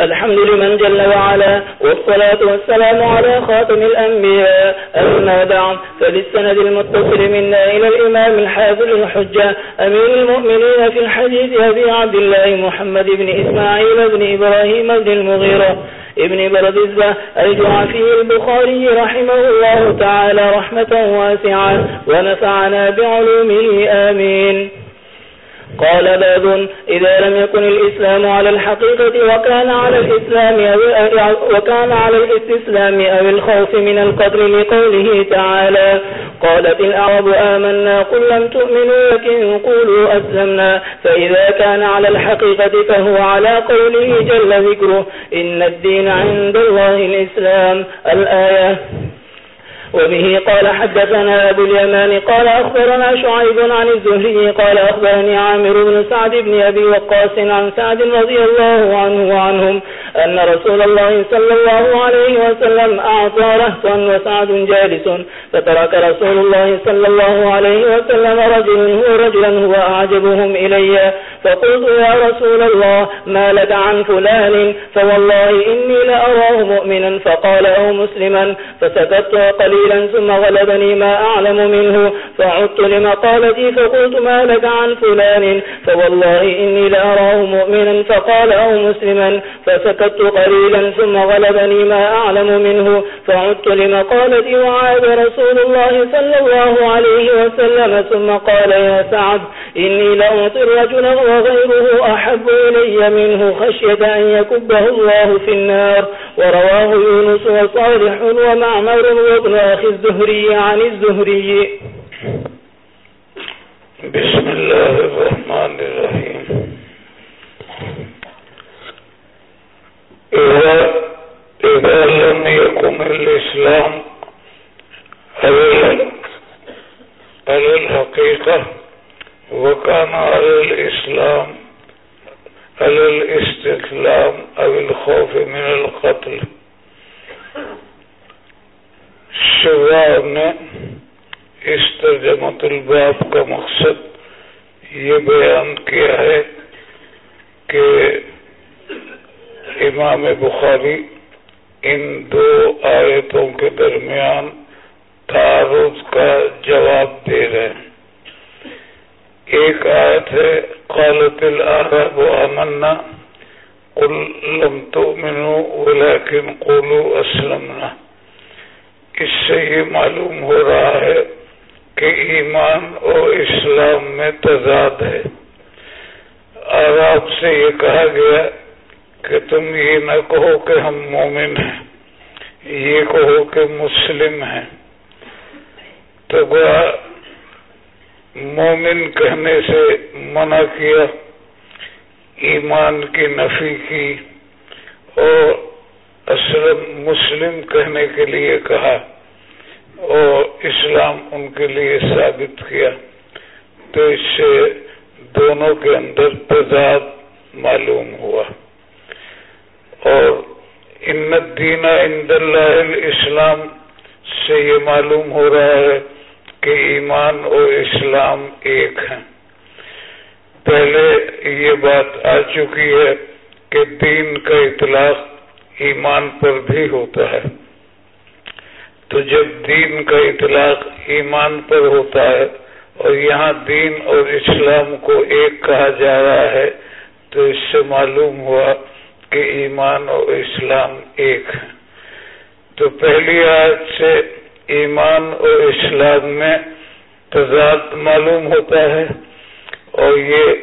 الحمد لمن جل وعلا، والصلاة والسلام على خاتم الأنبياء، أما بعد، فبالسند المتصل منا إلى الإمام الحافظ الحجة، أمير المؤمنين في الحديث أبي عبد الله محمد بن إسماعيل بن إبراهيم بن المغيرة، ابن بردزة الجعفي البخاري رحمه الله تعالى رحمة واسعة، ونفعنا بعلومه، آمين. قال باب إذا لم يكن الإسلام على الحقيقة وكان على الإسلام أو وكان على الاستسلام أو الخوف من القدر لقوله تعالى قالت الأعرب آمنا قل لم تؤمنوا لكن قولوا أسلمنا فإذا كان على الحقيقة فهو على قوله جل ذكره إن الدين عند الله الإسلام الآية وبه قال حدثنا أبو اليمان قال أخبرنا شعيب عن الزهري قال أخبرني عامر بن سعد بن أبي وقاس عن سعد رضي الله عنه وعنهم أن رسول الله صلى الله عليه وسلم أعطى رهطا وسعد جالس. فترك رسول الله صلى الله عليه وسلم رجل هو رجلا هو أعجبهم إلي. فقلت يا رسول الله، ما لك عن فلان؟ فوالله إني لأراه مؤمنا. فقال أو مسلما. فسكت قليلا، ثم غلبني ما أعلم منه. فعدت لمقالتي، فقلت ما لك عن فلان؟ فوالله إني لأراه مؤمنا. فقال أو مسلما. فسكت قليلا ثم غلبني ما أعلم منه فعدت لمقالتي وعاد رسول الله صلى الله عليه وسلم ثم قال يا سعد إني لأعطي الرجل وغيره أحب إلي منه خشية أن يكبه الله في النار ورواه يونس وصالح ومعمر وابن أخي الزهري عن الزهري. بسم الله الرحمن الرحيم. إذا, لم الإسلام على الحقيقة وكان على الإسلام على الاستسلام أو الخوف من القتل نے اس ترجمت الباب کا مقصد یہ بیان کیا ہے کہ امام بخاری ان دو آیتوں کے درمیان تعارض کا جواب دے رہے ہیں۔ ایک آیت ہے، قالت العرب آمنا، قل لم تؤمنوا ولكن قولوا اسلمنا اس سے یہ معلوم ہو رہا ہے کہ ایمان اور اسلام میں تضاد ہے۔ اور آپ سے یہ کہا گیا کہ تم یہ نہ کہو کہ ہم مومن ہیں، یہ کہو کہ مسلم ہیں۔ تو گوا مومن کہنے سے منع کیا، ایمان کی نفی کی اور اسلم مسلم کہنے کے لیے کہا اور اسلام ان کے لیے ثابت کیا۔ تو اس سے دونوں کے اندر تضاد معلوم ہوا۔ اور ان دینا اند اللہ اسلام سے یہ معلوم ہو رہا ہے کہ ایمان اور اسلام ایک ہیں۔ پہلے یہ بات آ چکی ہے کہ دین کا اطلاق ایمان پر بھی ہوتا ہے۔ تو جب دین کا اطلاق ایمان پر ہوتا ہے اور یہاں دین اور اسلام کو ایک کہا جا رہا ہے تو اس سے معلوم ہوا کہ ایمان اور اسلام ایک ہے۔ تو پہلی آج سے ایمان اور اسلام میں تضاد معلوم ہوتا ہے اور یہ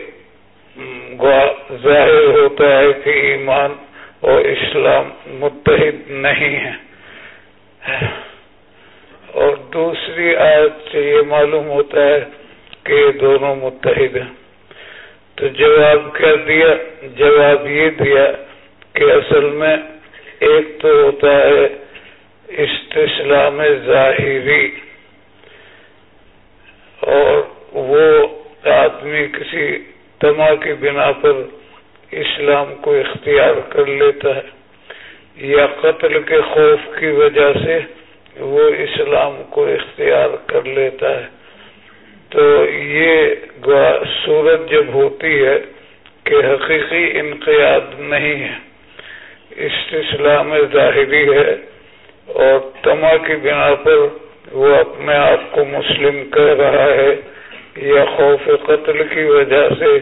ظاہر ہوتا ہے کہ ایمان اور اسلام متحد نہیں ہے۔ اور دوسری آیت سے یہ معلوم ہوتا ہے کہ یہ دونوں متحد ہیں۔ تو جواب کیا دیا؟ جواب یہ دیا کہ اصل میں ایک تو ہوتا ہے استسلام ظاہری اور وہ آدمی کسی تما کی بنا پر اسلام کو اختیار کر لیتا ہے یا قتل کے خوف کی وجہ سے وہ اسلام کو اختیار کر لیتا ہے۔ تو یہ صورت جب ہوتی ہے کہ حقیقی انقیاد نہیں ہے۔ اسلام ظاہری ہے اور تما کی بنا پر وہ اپنے آپ کو مسلم کہہ رہا ہے یا خوف قتل کی وجہ سے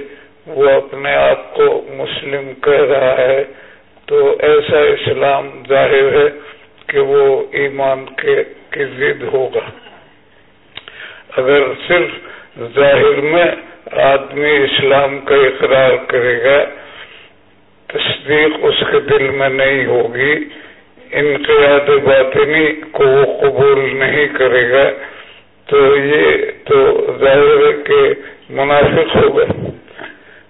وہ اپنے آپ کو مسلم کہہ رہا ہے، تو ایسا اسلام ظاہر ہے کہ وہ ایمان کے ضد ہوگا۔ اگر صرف ظاہر میں آدمی اسلام کا اقرار کرے گا تصدیق اس کے دل میں نہیں ہوگی۔ انقیاد باطنی کو وہ قبول نہیں کرے گا۔ تو یہ تو ظاہر ہے کہ منافق ہوگا۔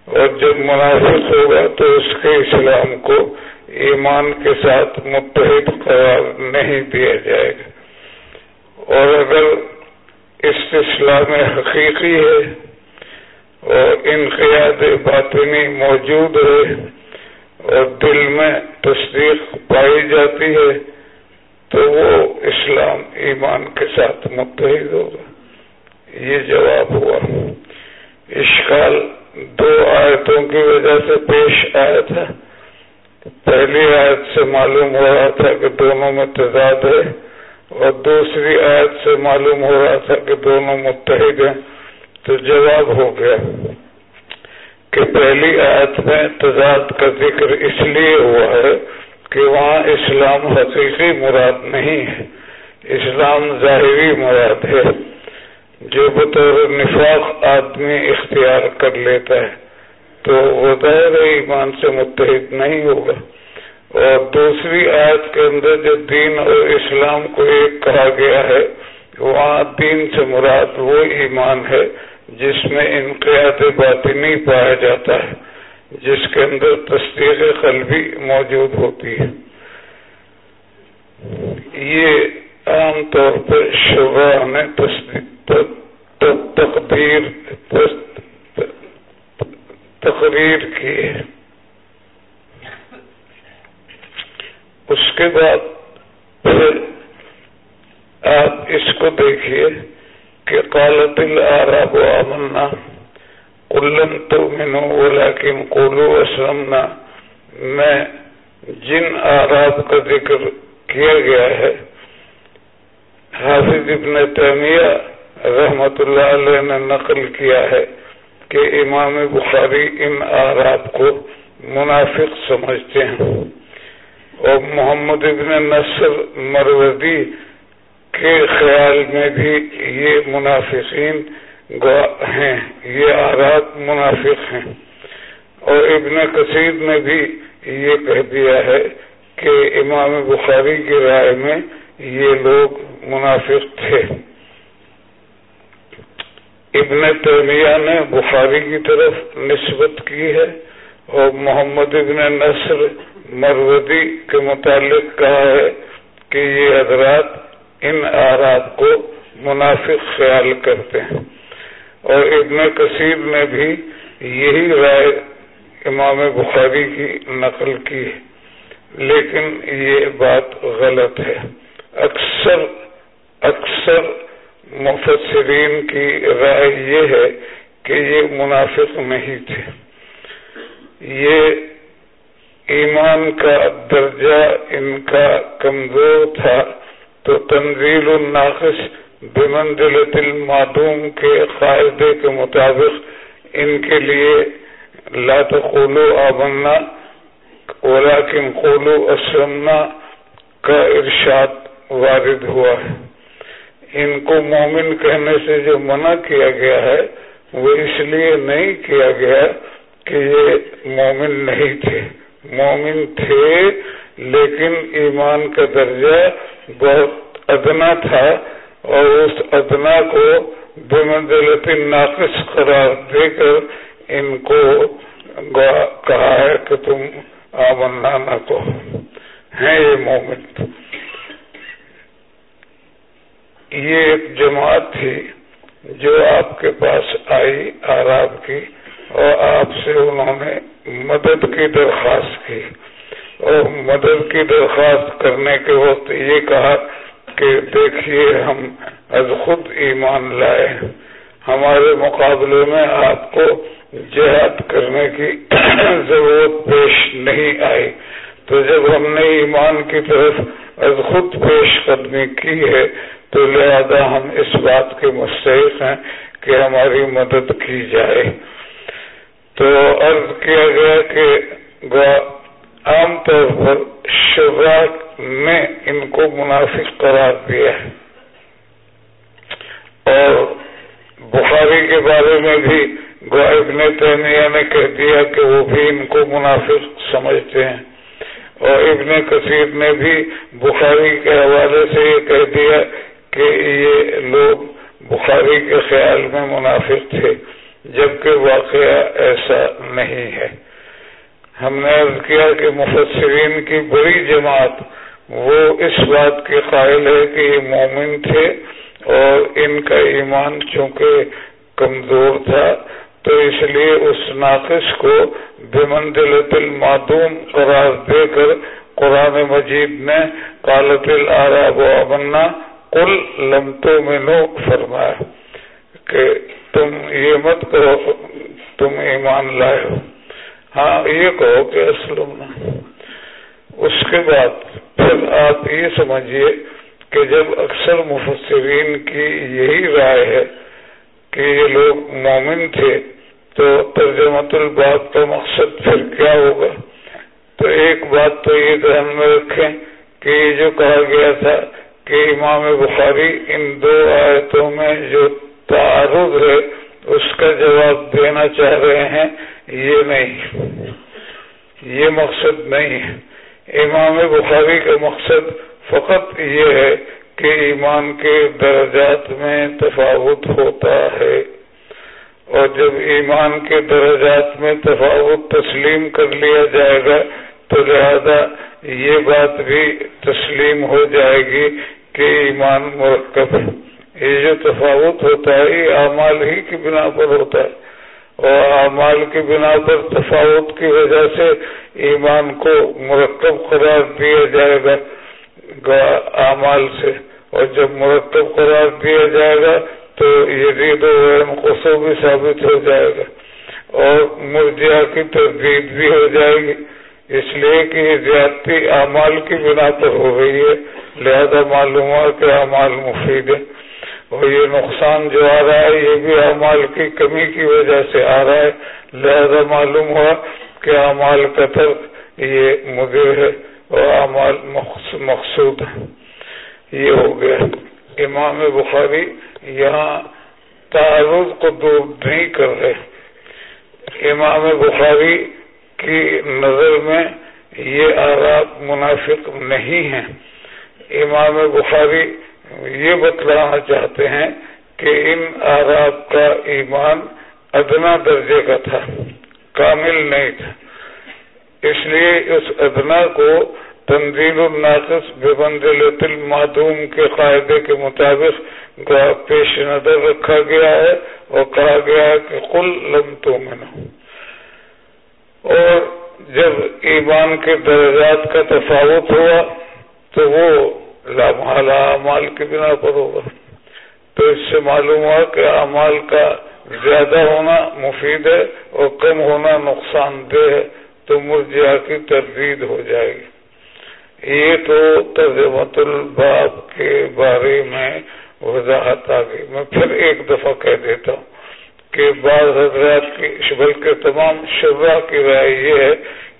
اور جب منافق ہوگا تو اس کے اسلام کو ایمان کے ساتھ متحد قرار نہیں دیا جائے گا۔ اور اگر اسلام حقیقی ہے اور انقیاد باطنی موجود ہے اور دل میں تصدیق پائی جاتی ہے، تو وہ اسلام ایمان کے ساتھ متحد ہوگا۔ یہ جواب ہوا۔ اشکال دو آیتوں کی وجہ سے پیش آیا تھا۔ پہلی آیت سے معلوم ہو رہا تھا کہ دونوں میں تضاد ہے اور دوسری آیت سے معلوم ہو رہا تھا کہ دونوں متحد ہیں۔ تو جواب ہو گیا۔ کہ پہلی آیت میں تضاد کا ذکر اس لیے ہوا ہے کہ وہاں اسلام حقیقی مراد نہیں ہے۔ اسلام ظاہری مراد ہے۔ جو بطور نفاق آدمی اختیار کر لیتا ہے، تو وہ ظاہر ایمان سے متحد نہیں ہوگا۔ اور دوسری آیت کے اندر جو دین اور اسلام کو ایک کہا گیا ہے، وہاں دین سے مراد وہ ایمان ہے جس میں انقیات باطنی پایا جاتا ہے، جس کے اندر تصدیق قلبی موجود ہوتی ہے۔ یہ عام طور پر شبہ میں تقدیر تقریر کی ہے۔ اس کے بعد پھر آپ اس کو دیکھیے۔ کہ قالت العرب آمنا قل قلن تؤمنوا ولكن قولوا اسلمنا میں جن آراب کا ذکر کیا گیا ہے حافظ ابن تیمیہ رحمت اللہ علیہ نے نقل کیا ہے کہ امام بخاری ان آراب کو منافق سمجھتے ہیں اور محمد ابن نصر مروزی کے خیال میں بھی یہ منافقین ہیں، یہ آرات منافق ہیں۔ اور ابن کثیر نے بھی یہ کہہ دیا ہے کہ امام بخاری کی رائے میں یہ لوگ منافق تھے۔ ابن تیمیہ نے بخاری کی طرف نسبت کی ہے اور محمد ابن نصر مرودی کے متعلق کہا ہے کہ یہ حضرات ان آرات کو منافق خیال کرتے ہیں۔ اور ابن کثیر نے بھی یہی رائے امام بخاری کی نقل کی لیکن یہ بات غلط ہے۔ اکثر اکثر مفسرین کی رائے یہ ہے کہ یہ منافق نہیں تھے۔ یہ ایمان کا درجہ ان کا کمزور تھا۔ تو تنزیل الناقص بمنزلت المعدوم کے قاعدے کے مطابق ان کے لیے لا تقولو آبنا ولیکن قولو اسلمنا کا ارشاد وارد ہوا ہے۔ ان کو مومن کہنے سے جو منع کیا گیا ہے، وہ اس لیے نہیں کیا گیا کہ یہ مومن نہیں تھے۔ مومن تھے لیکن ایمان کا درجہ بہت ادنا تھا اور اس ادنا کو بے ناقص قرار دے کر ان کو کہا ہے کہ تم آمنا نہ کو ہیں یہ مومن۔ یہ ایک جماعت تھی جو آپ کے پاس آئی آراب کی اور آپ سے انہوں نے مدد کی درخواست کی۔ اور مدد کی درخواست کرنے کے وقت یہ کہا کہ دیکھیے ہم از خود ایمان لائے ہمارے مقابلے میں آپ کو جہاد کرنے کی ضرورت پیش نہیں آئی۔ تو جب ہم نے ایمان کی طرف از خود پیش قدمی کی ہے، تو لہذا ہم اس بات کے مستحق ہیں کہ ہماری مدد کی جائے۔ تو عرض کیا گیا کہ پر شبرات نے ان کو منافق قرار دیا ہے۔ اور بخاری کے بارے میں بھی ابن تیمیہ نے کہہ دیا کہ وہ بھی ان کو منافق سمجھتے ہیں۔ اور ابن کثیر نے بھی بخاری کے حوالے سے یہ کہہ دیا کہ یہ لوگ بخاری کے خیال میں منافق تھے، جبکہ واقعہ ایسا نہیں ہے۔ ہم نے عرض کیا کہ مفسرین کی بڑی جماعت وہ اس بات کے قائل ہے کہ یہ مومن تھے اور ان کا ایمان چونکہ کمزور تھا، تو اس لیے اس ناقص کو بمنزلت المعدوم قرار دے کر قرآن مجید نے قالت العراب و امنا کل لمتوں میں نو فرمایا کہ تم یہ مت کرو، تم ایمان لائے ہو۔ ہاں یہ کہو کہ اسلم۔ اس کے بعد پھر آپ یہ سمجھیے کہ جب اکثر مفسرین کی یہی رائے ہے کہ یہ لوگ مومن تھے، تو ترجمت الباب کا مقصد پھر کیا ہوگا؟ تو ایک بات تو یہ دھیان میں رکھیں کہ یہ جو کہا گیا تھا کہ امام بخاری ان دو آیتوں میں جو تعارض ہے، اس کا جواب دینا چاہ رہے ہیں۔ یہ نہیں، یہ مقصد نہیں۔ امام بخاری کا مقصد فقط یہ ہے کہ ایمان کے درجات میں تفاوت ہوتا ہے۔ اور جب ایمان کے درجات میں تفاوت تسلیم کر لیا جائے گا، تو لہذا یہ بات بھی تسلیم ہو جائے گی کہ ایمان مرکب ہے۔ یہ جو تفاوت ہوتا ہے، یہ اعمال ہی کی بنا پر ہوتا ہے۔ اور اعمال کی بنا پر تفاوت کی وجہ سے ایمان کو مرکب قرار دیا جائے گا اعمال سے۔ اور جب مرتب قرار دیا جائے گا تو یہ قصو بھی ثابت ہو جائے گا۔ اور مرجیا کی تردید بھی ہو جائے گی۔ اس لیے کہ یہ زیادتی اعمال کی بنا پر ہو رہی ہے، لہذا معلوم ہوا کہ اعمال مفید ہے اور یہ نقصان جو آ رہا ہے، یہ بھی اعمال کی کمی کی وجہ سے آ رہا ہے۔ لہذا معلوم ہوا کہ اعمال کا ترک یہ مدر ہے اور اعمال مقصود یہ ہو گیا۔ امام بخاری یہاں تعارض کو دور نہیں کر رہے۔ امام بخاری کی نظر میں یہ آراب منافق نہیں ہیں۔ امام بخاری یہ بتلانا چاہتے ہیں کہ ان آراب کا ایمان ادنا درجے کا تھا، کامل نہیں تھا۔ اس لیے اس ادنا کو تنظیم الناقص بے المعدوم کے قاعدے کے مطابق پیش نظر رکھا گیا ہے اور کہا گیا ہے کہ کل لم تو میں اور جب ایمان کے درجات کا تفاوت ہوا تو وہ لامحال اعمال کی بنا پر ہوگا۔ تو اس سے معلوم ہوا کہ اعمال کا زیادہ ہونا مفید ہے اور کم ہونا نقصان دہ ہے۔ تو مرجیا کی تردید ہو جائے گی۔ یہ تو ترجمت الباب کے بارے میں وضاحت آ گئی۔ میں پھر ایک دفعہ کہہ دیتا ہوں کہ بعض حضرات کی، بلکہ تمام شبہ کی رائے یہ ہے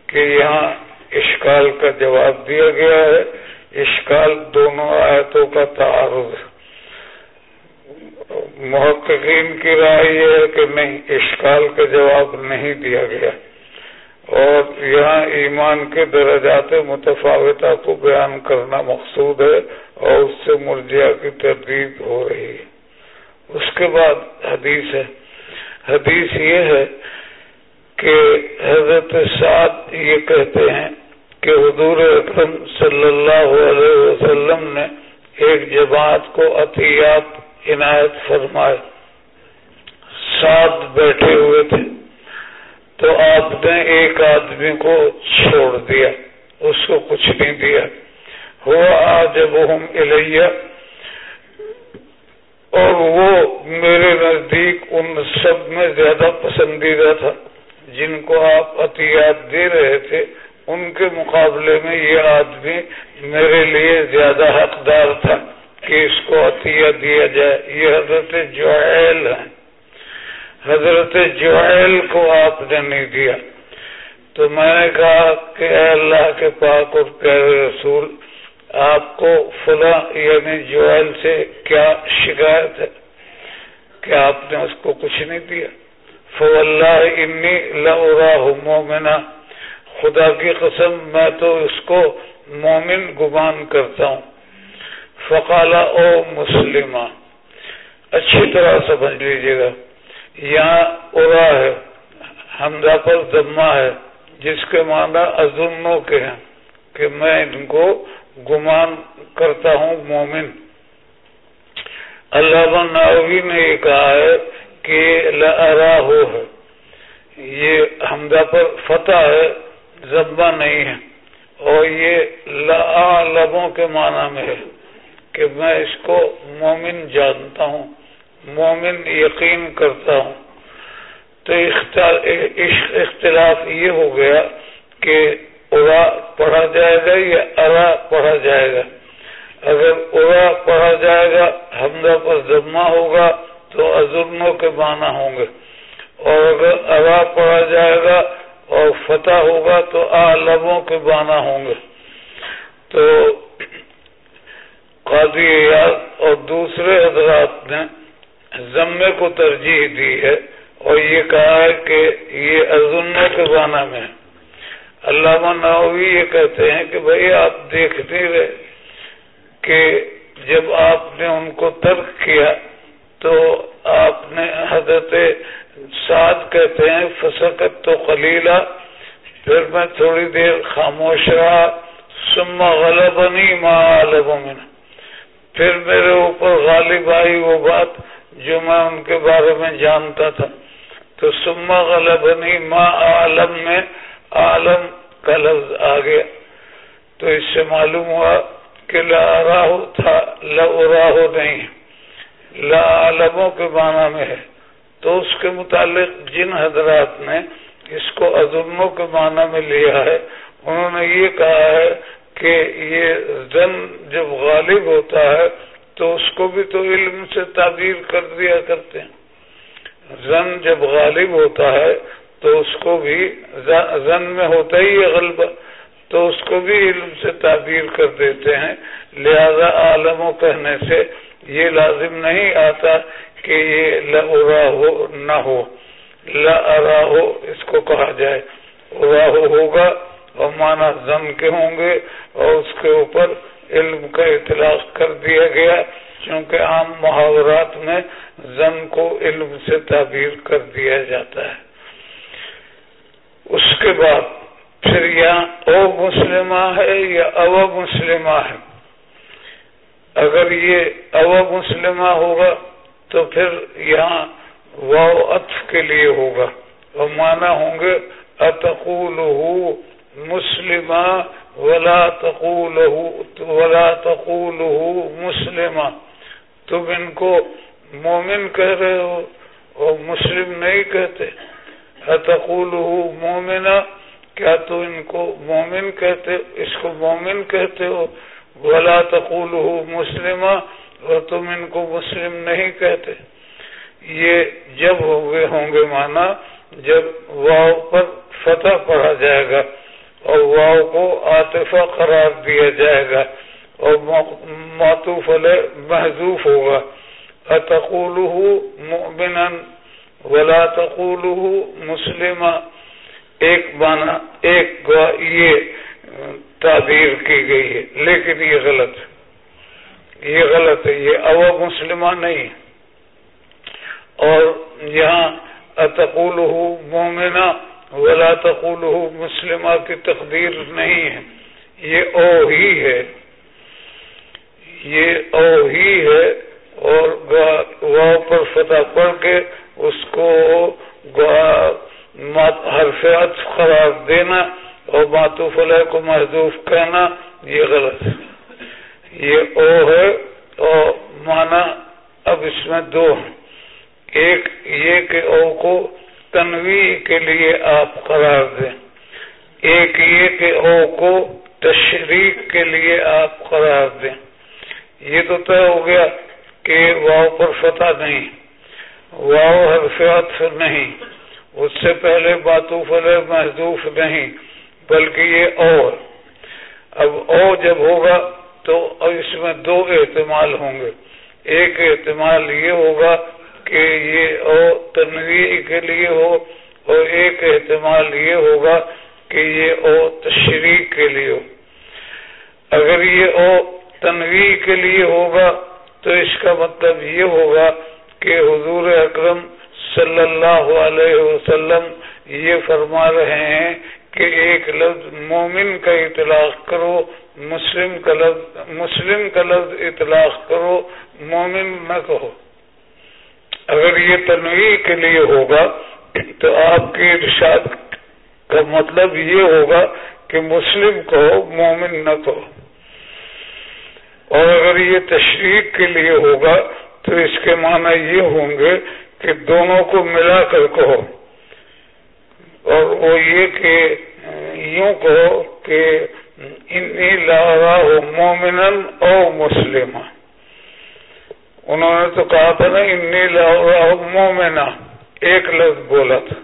کہ یہاں اشکال کا جواب دیا گیا ہے۔ اشکال دونوں آیتوں کا تعارض محققین کی رائے یہ ہے کہ نہیں، اشکال کا جواب نہیں دیا گیا۔ اور یہاں ایمان کے درجات متفاوتہ کو بیان کرنا مقصود ہے اور اس سے مرجیا کی تردید ہو رہی ہے۔ اس کے بعد حدیث ہے۔ حدیث یہ ہے کہ حضرت سعد یہ کہتے ہیں کہ حضور اکرم صلی اللہ علیہ وسلم نے ایک جماعت کو عطیات عنایت فرمائے۔ ساتھ بیٹھے ہوئے تھے۔ تو آپ نے ایک آدمی کو چھوڑ دیا۔ اس کو کچھ نہیں دیا۔ ہوا آج ہم الیہ۔ اور وہ میرے نزدیک ان سب میں زیادہ پسندیدہ تھا۔ جن کو آپ عطیات دے رہے تھے۔ ان کے مقابلے میں یہ آدمی میرے لیے زیادہ حقدار تھا کہ اس کو عطیہ دیا جائے۔ یہ حضرت جوہیل ہے حضرت جوہیل کو آپ نے نہیں دیا۔ تو میں نے کہا کہ اے اللہ کے پاک اور رسول، آپ کو فلاں یعنی جوہل سے کیا شکایت ہے؟ کہ آپ نے اس کو کچھ نہیں دیا؟ فو اللہ انی مومنا خدا کی قسم، میں تو اس کو مومن گمان کرتا ہوں۔ فقالا، او مسلمہ، اچھی طرح سمجھ لیجیے گا، یہاں ارا ہے، حمزہ پر دما ہے، جس کے معنی ازنوں کے ہیں کہ میں ان کو گمان کرتا ہوں مومن۔ اللہ ناوی نے یہ کہا ہے کہ لرا ہو ہے۔ یہ حمدہ پر فتح ہے زبا نہیں ہے۔ اور یہ لبوں کے معنی میں ہے کہ میں اس کو مومن جانتا ہوں، مومن یقین کرتا ہوں۔ تو اختلاف یہ ہو گیا کہ ارا پڑھا جائے گا یا ارا پڑھا جائے گا۔ اگر ارا پڑھا جائے گا، حمزہ پر جمع ہوگا تو ازرنوں کے معنی ہوں گے۔ اور اگر ارا پڑھا جائے گا اور فتح ہوگا تو آ لبوں کے معنی ہوں گے۔ تو قاضی اور دوسرے حضرات نے ضمے کو ترجیح دی ہے اور یہ کہا ہے کہ یہ ازن کے بانا میں علامہ نوی یہ کہتے ہیں کہ بھائی آپ دیکھتے رہے کہ جب آپ نے ان کو ترک کیا تو آپ نے حضرت سعد کہتے ہیں فسکت تو خلیلا پھر میں تھوڑی دیر خاموش رہا سما غلط نہیں ماں پھر میرے اوپر غالب آئی وہ بات جو میں ان کے بارے میں جانتا تھا۔ تو سما غلط نہیں ماں عالم میں عالم کا لفظ آ گیا۔ تو اس سے معلوم ہوا کہ لا راہو تھا راہو نہیں۔ لا عالموں کے معنی میں ہے۔ تو اس کے متعلق جن حضرات نے اس کو عظموں کے معنی میں لیا ہے، انہوں نے یہ کہا ہے کہ یہ زن جب غالب ہوتا ہے تو اس کو بھی تو علم سے تعبیر کر دیا کرتے ہیں۔ زن جب غالب ہوتا ہے تو اس کو بھی زن میں ہوتا ہی ہے غلبہ، تو اس کو بھی علم سے تعبیر کر دیتے ہیں۔ لہذا عالم کہنے سے یہ لازم نہیں آتا کہ یہ لرا ہو نہ ہو، لا ہو اس کو کہا جائے۔ اراہو ہوگا اور مانا زن کے ہوں گے اور اس کے اوپر علم کا اطلاق کر دیا گیا کیونکہ عام محاورات میں زن کو علم سے تعبیر کر دیا جاتا ہے۔ اس کے بعد پھر یہاں او مسلمہ ہے یا او مسلمہ ہے؟ اگر یہ او مسلمہ ہوگا تو پھر یہاں واؤ اطف کے لیے ہوگا۔ اور مانا ہوں گے اتقول مسلمہ ولا تقوله ولا تقوله مسلمہ۔ تم ان کو مومن کہہ رہے ہو اور مسلم نہیں کہتے۔ اتقوله مومنا کیا تو ان کو مومن کہتے، اس کو مومن کہتے ہو؟ ولا تقوله مسلمہ اور تم ان کو مسلم نہیں کہتے۔ یہ جب ہوگے ہوں گے مانا جب واؤ پر فتح پڑھا جائے گا اور واؤ کو عاطفہ قرار دیا جائے گا اور معطوف علیہ محضوف ہوگا۔ مؤمنا ولا تقوله مسلمہ۔ ایک بانا ایک یہ تعبیر کی گئی ہے، لیکن یہ غلط۔ یہ غلط ہے، یہ او مسلمہ نہیں۔ اور یہاں اتقول مومنہ، ولا تقول مسلمہ کی تقدیر نہیں ہے۔ یہ او ہی ہے۔ یہ او ہی ہے اور پر فتح پڑھ کے اس کو حرفیات قرار دینا اور ماتو فلح کو محدوف کہنا، یہ غلط ہے۔ یہ او ہے اور مانا اب اس میں دو ہیں۔ ایک یہ کہ او کو تنوی کے لیے آپ قرار دیں۔ ایک یہ کہ او کو تشریق کے لیے آپ قرار دیں۔ یہ تو طے ہو گیا کہ واؤ پر فتح نہیں۔ واؤ حرف عطف نہیں۔ اس سے پہلے باتوف علیہ محدوف نہیں، بلکہ یہ اور اب او جب ہوگا تو اس میں دو احتمال ہوں گے۔ ایک احتمال یہ ہوگا کہ یہ او تنوی کے لیے ہو، اور ایک احتمال یہ ہوگا کہ یہ او تشریح کے لیے ہو۔ اگر یہ او تنوی کے لیے ہوگا تو اس کا مطلب یہ ہوگا کہ حضور اکرم صلی اللہ علیہ وسلم یہ فرما رہے ہیں کہ ایک لفظ مومن کا اطلاق کرو مسلم کا لفظ مسلم کا لفظ اطلاق کرو، مومن نہ کہو۔ اگر یہ تنوی کے لیے ہوگا، تو آپ کے ارشاد کا مطلب یہ ہوگا کہ مسلم کہو، مومن نہ کہو۔ اور اگر یہ تشریح کے لیے ہوگا، تو اس کے معنی یہ ہوں گے کہ دونوں کو ملا کر کہو۔ اور وہ یہ کہ یوں کہو کہ انی مومن او مسلم انہوں نے تو کہا تھا نا، انی لا مومنا ایک لفظ بولا تھا۔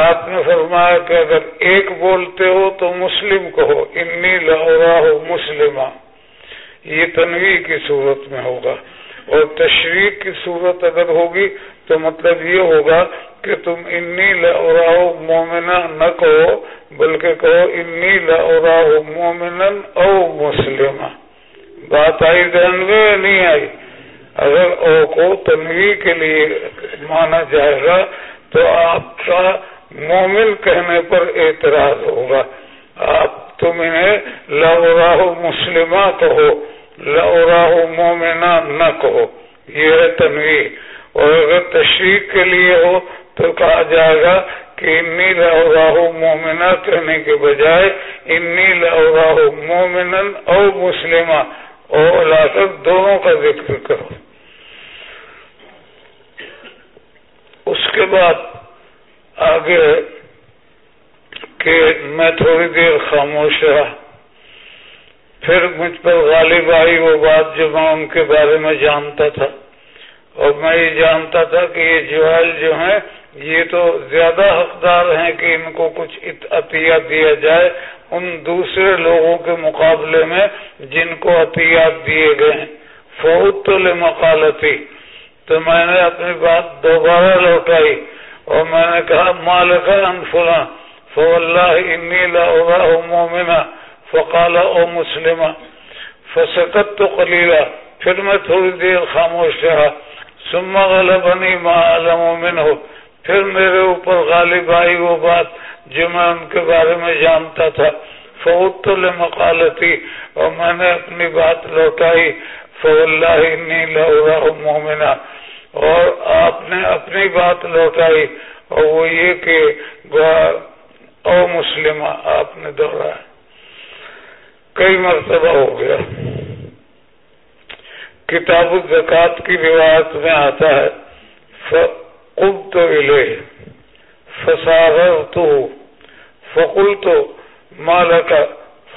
آپ نے فرمایا کہ اگر ایک بولتے ہو تو مسلم کہو، انی لا مسلمہ یہ تنوی کی صورت میں ہوگا اور تشریح کی صورت اگر ہوگی تو مطلب یہ ہوگا کہ تم انی لراہ مومنا نہ کہو، بلکہ کہو انی لراہ مومن او مسلم بات آئی دھیان میں نہیں آئی؟ اگر او کو تنوی کے لیے مانا جائے گا، تو آپ کا مومن کہنے پر اعتراض ہوگا۔ آپ تم انہیں لراہ مسلمہ کہو لراہ مومنا نہ کہو۔ یہ ہے تنوی اور اگر تشریح کے لیے ہو تو کہا جائے گا کہ انی لراہ مومنا کہنے کے بجائے انی لراہ مومن او مسلمہ اور لا کر دونوں کا ذکر کرو۔ اس کے بعد آگے کہ میں تھوڑی دیر خاموش رہا۔ پھر مجھ پر غالب آئی وہ بات جو میں ان کے بارے میں جانتا تھا۔ اور میں یہ جانتا تھا کہ یہ جوہل جو ہیں، یہ تو زیادہ حقدار ہیں کہ ان کو کچھ عطیات دیا جائے ان دوسرے لوگوں کے مقابلے میں جن کو عطیات دیے گئے ہیں۔ فوت تو مقالتی تو میں نے اپنی بات دوبارہ لوٹائی اور میں نے کہا، مالک انفلا فو اللہ انی مومنا فقال، او مسلم فسکت تو قلیلا پھر میں تھوڑی دیر خاموش رہا۔ سما غلبنی ما علم ہو پھر میرے اوپر غالب آئی وہ بات جو میں ان کے بارے میں جانتا تھا. فوت مقالتی اور میں نے اپنی بات لوٹائی. فواللہ انی لورا مومنا اور آپ نے اپنی بات لوٹائی. اور وہ یہ کہ او مسلمہ، آپ نے دوہرایا. کئی مرتبہ ہو گیا۔ کتاب الزکات کی روایت میں آتا ہے کب تو لے فساغر تو فکل تو مالک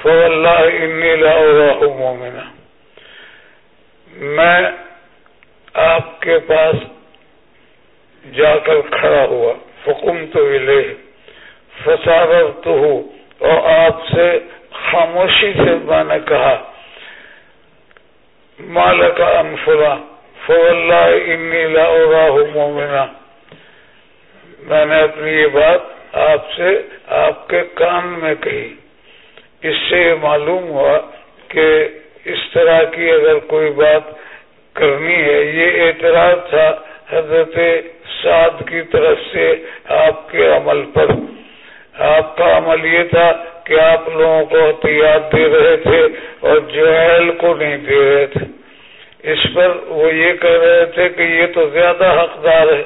فو مومنا میں آپ کے پاس جا کر کھڑا ہوا فکم تو لے فساغر تو اور آپ سے خاموشی سے میں نے کہا مالک انفلا فو اللہ انی مومنا۔ میں نے اپنی یہ بات آپ سے آپ کے کان میں کہی۔ اس سے یہ معلوم ہوا کہ اس طرح کی اگر کوئی بات کرنی ہے، یہ اعتراض تھا حضرت سعد کی طرف سے آپ کے عمل پر۔ آپ کا عمل یہ تھا کہ آپ لوگوں کو احتیاط دے رہے تھے اور جوہل کو نہیں دے رہے تھے۔ اس پر وہ یہ کہہ رہے تھے کہ یہ تو زیادہ حقدار ہے۔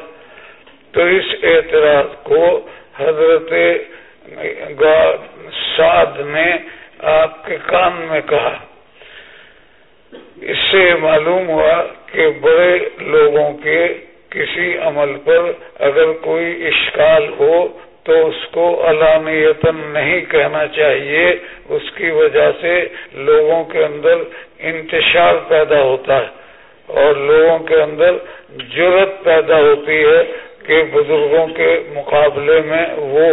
تو اس اعتراض کو حضرت سعد نے آپ کے کان میں کہا۔ اس سے معلوم ہوا کہ بڑے لوگوں کے کسی عمل پر اگر کوئی اشکال ہو تو اس کو علانیتن نہیں کہنا چاہیے۔ اس کی وجہ سے لوگوں کے اندر انتشار پیدا ہوتا ہے اور لوگوں کے اندر جرت پیدا ہوتی ہے کہ بزرگوں کے مقابلے میں وہ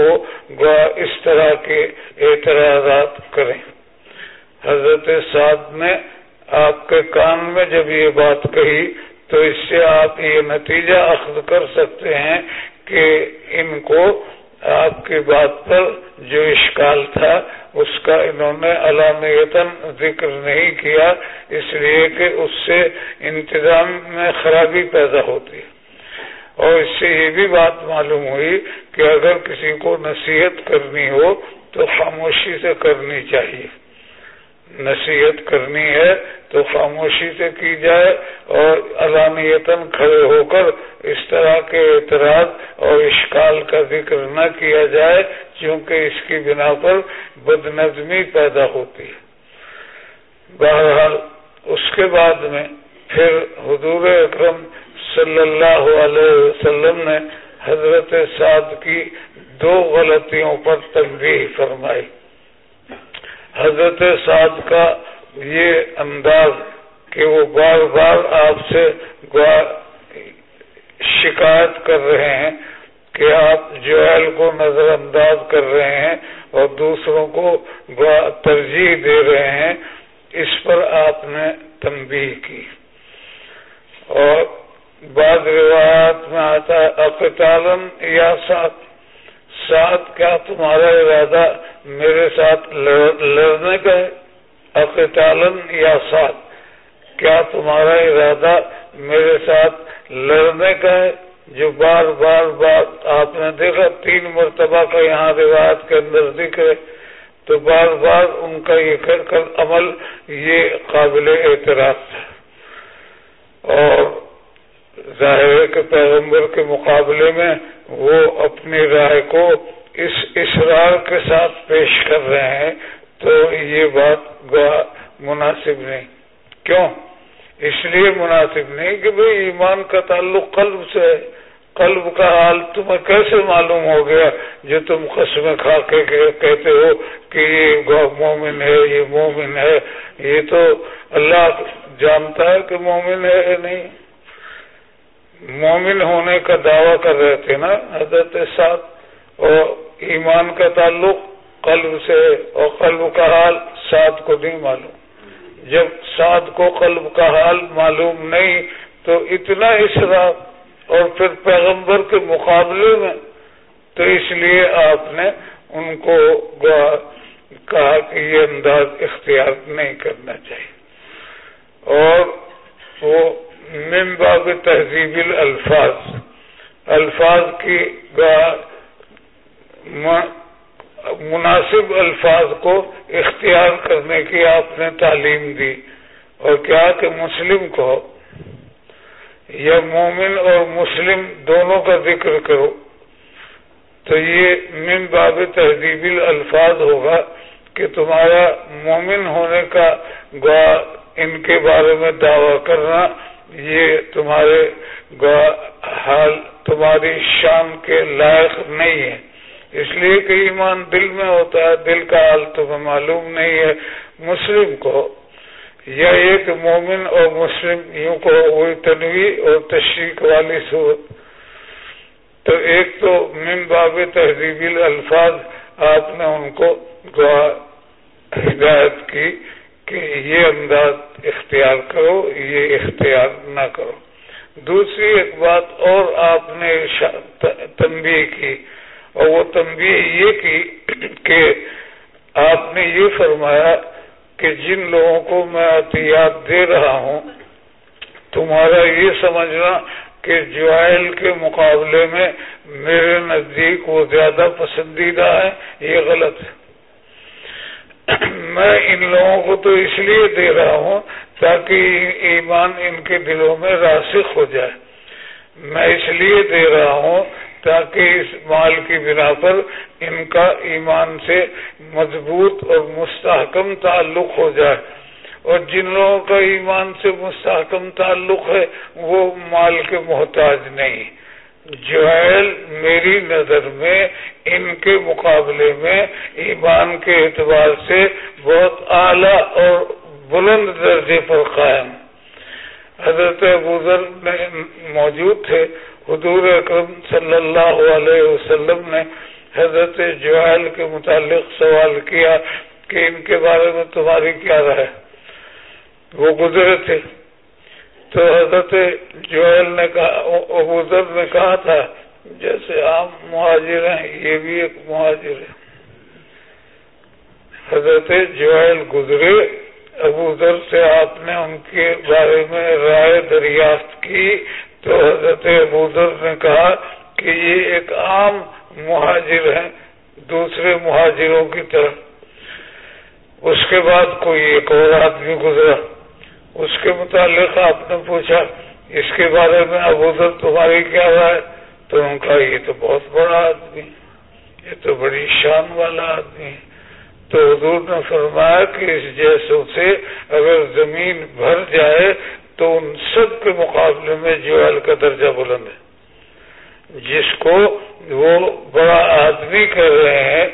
اس طرح کے اعتراضات کریں۔ حضرت سعد نے آپ کے کان میں جب یہ بات کہی تو اس سے آپ یہ نتیجہ اخذ کر سکتے ہیں کہ ان کو آپ کی بات پر جو اشکال تھا، اس کا انہوں نے علامیتاً ذکر نہیں کیا، اس لیے کہ اس سے انتظام میں خرابی پیدا ہوتی۔ ہے اور اس سے یہ بھی بات معلوم ہوئی کہ اگر کسی کو نصیحت کرنی ہو، تو خاموشی سے کرنی چاہیے۔ نصیحت کرنی ہے تو خاموشی سے کی جائے اور علانیتاً کھڑے ہو کر اس طرح کے اعتراض اور اشکال کا ذکر نہ کیا جائے کیونکہ اس کی بنا پر بد نظمی پیدا ہوتی ہے۔ بہرحال، اس کے بعد میں پھر حضور اکرم صلی اللہ علیہ وسلم نے حضرت سعد کی دو غلطیوں پر تنبیہ فرمائی۔ حضرت سعد کا یہ انداز کہ وہ بار بار آپ سے شکایت کر رہے ہیں کہ آپ جویل کو نظر انداز کر رہے ہیں اور دوسروں کو ترجیح دے رہے ہیں، اس پر آپ نے تنبیہ کی۔ اور بعض روایات میں آتا ہے اقتالن یا ساتھ؟ ساتھ کیا تمہارا ارادہ میرے ساتھ لڑنے کا ہے؟ اقتالن یا ساتھ؟ کیا تمہارا ارادہ میرے ساتھ لڑنے کا ہے؟ جو بار بار بات آپ نے دیکھا، تین مرتبہ کا یہاں روایت کے اندر ذکر تو بار بار ان کا یہ کر کر عمل یہ قابل اعتراض تھا اور ظاہر کے پیغمبر کے مقابلے میں وہ اپنی رائے کو اس اسرار کے ساتھ پیش کر رہے ہیں۔ تو یہ بات مناسب نہیں۔ کیوں؟ اس لیے مناسب نہیں کہ بھئی ایمان کا تعلق قلب سے ہے۔ قلب کا حال تمہیں کیسے معلوم ہو گیا جو تم قسم کھا کے کہتے ہو کہ یہ مومن ہے، یہ مومن ہے۔ یہ تو اللہ جانتا ہے کہ مومن ہے یا نہیں۔ مومن ہونے کا دعویٰ کر رہے تھے نا حضرت ساتھ اور ایمان کا تعلق قلب سے اور قلب کا حال ساتھ کو نہیں معلوم۔ جب ساتھ کو قلب کا حال معلوم نہیں، تو اتنا اشراف اور پھر پیغمبر کے مقابلے میں۔ تو اس لیے آپ نے ان کو کہا کہ یہ انداز اختیار نہیں کرنا چاہیے۔ اور وہ باب تہذیب الفاظ الفاظ کی مناسب الفاظ کو اختیار کرنے کی آپ نے تعلیم دی۔ اور کیا کہ مسلم کو یا مومن اور مسلم دونوں کا ذکر کرو، تو یہ من باب تہذیب الفاظ ہوگا کہ تمہارا مومن ہونے کا گوا ان کے بارے میں دعوی کرنا، یہ تمہارے گوا حال، تمہاری شان کے لائق نہیں ہے۔ اس لیے کہ ایمان دل میں ہوتا ہے، دل کا حال تمہیں معلوم نہیں ہے۔ مسلم کو یا ایک مومن اور مسلم یوں کو وہی تنوی اور تشریق والی صورت۔ تو ایک تو من باب تہذیبی الفاظ آپ نے ان کو ہدایت کی کہ یہ انداز اختیار کرو، یہ اختیار نہ کرو۔ دوسری ایک بات اور آپ نے تنبیہ کی۔ اور وہ تنبیہ یہ کی کہ آپ نے یہ فرمایا کہ جن لوگوں کو میں احتیاط دے رہا ہوں، تمہارا یہ سمجھنا کہ جوائل کے مقابلے میں میرے نزدیک وہ زیادہ پسندیدہ ہے یہ غلط ہے۔ میں ان لوگوں کو تو اس لیے دے رہا ہوں تاکہ ایمان ان کے دلوں میں راسخ ہو جائے۔ میں اس لیے دے رہا ہوں تاکہ اس مال کی بنا پر ان کا ایمان سے مضبوط اور مستحکم تعلق ہو جائے۔ اور جن لوگوں کا ایمان سے مستحکم تعلق ہے، وہ مال کے محتاج نہیں۔ جوہل، میری نظر میں ان کے مقابلے میں ایمان کے اعتبار سے بہت اعلی اور بلند درجے پر قائم۔ حضرت ابوذر میں موجود تھے۔ حضور اکرم صلی اللہ علیہ وسلم نے حضرت جوہل کے متعلق سوال کیا کہ ان کے بارے میں تمہاری کیا رائے وہ گزرے تھے۔ تو حضرت جوہل نے کہا ابوذر نے کہا تھا، جیسے عام مہاجر ہیں، یہ بھی ایک مہاجر ہے۔ حضرت جوہل گزرے، ابو ذر سے آپ نے ان کے بارے میں رائے دریافت کی۔ تو حضرت ابو ذر نے کہا کہ یہ ایک عام مہاجر ہیں دوسرے مہاجروں کی طرح اس کے بعد کوئی ایک اور آدمی گزرا۔ اس کے متعلق آپ نے پوچھا، اس کے بارے میں ابودر تمہاری کیا رائے؟ تو ان کا یہ تو بہت بڑا آدمی یہ تو بڑی شان والا آدمی ہے۔ تو حضور نے فرمایا کہ اس جیسوں سے اگر زمین بھر جائے تو ان سب کے مقابلے میں جوال کا درجہ بلند ہے۔ جس کو وہ بڑا آدمی کہہ رہے ہیں،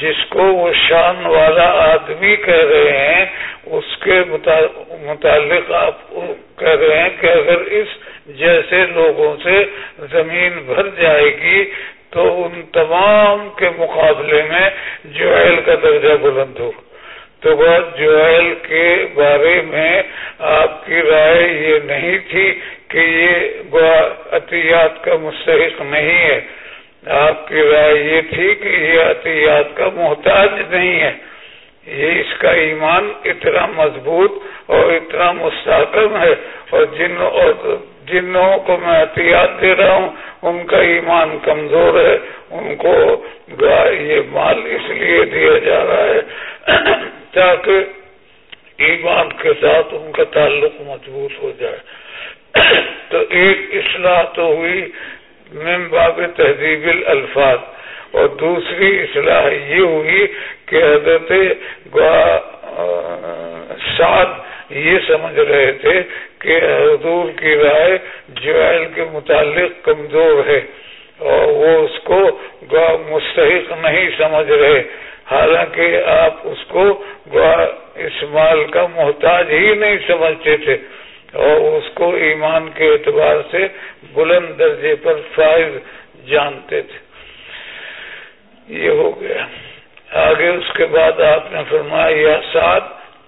جس کو وہ شان والا آدمی کہہ رہے ہیں، اس کے متعلق آپ کہہ رہے ہیں کہ اگر اس جیسے لوگوں سے زمین بھر جائے گی، تو ان تمام کے مقابلے میں جوہل کا درجہ بلند ہو تو بس جوہل کے بارے میں آپ کی رائے یہ نہیں تھی کہ یہ عطیات کا مستحق نہیں ہے۔ آپ کی رائے یہ تھی کہ یہ عطیات کا محتاج نہیں ہے۔ یہ اس کا ایمان اتنا مضبوط اور اتنا مستحکم ہے اور جن اور جن لوگوں کو میں احتیاط دے رہا ہوں، ان کا ایمان کمزور ہے۔ ان کو یہ مال اس لیے دیا جا رہا ہے۔ تاکہ ایمان کے ساتھ ان کا تعلق مضبوط ہو جائے۔ تو ایک اصلاح تو ہوئی من باب تہذیب الفاظ اور دوسری اصلاح یہ ہوئی کہ حضرت سعد یہ سمجھ رہے تھے کہ حضور کی رائے جویل کے متعلق کمزور ہے اور وہ اس کو مستحق نہیں سمجھ رہے۔ حالانکہ آپ اس کو اس مال کا محتاج ہی نہیں سمجھتے تھے اور اس کو ایمان کے اعتبار سے بلند درجے پر فائز جانتے تھے۔ یہ ہو گیا۔ آگے اس کے بعد آپ نے فرمایا، یا ساتھ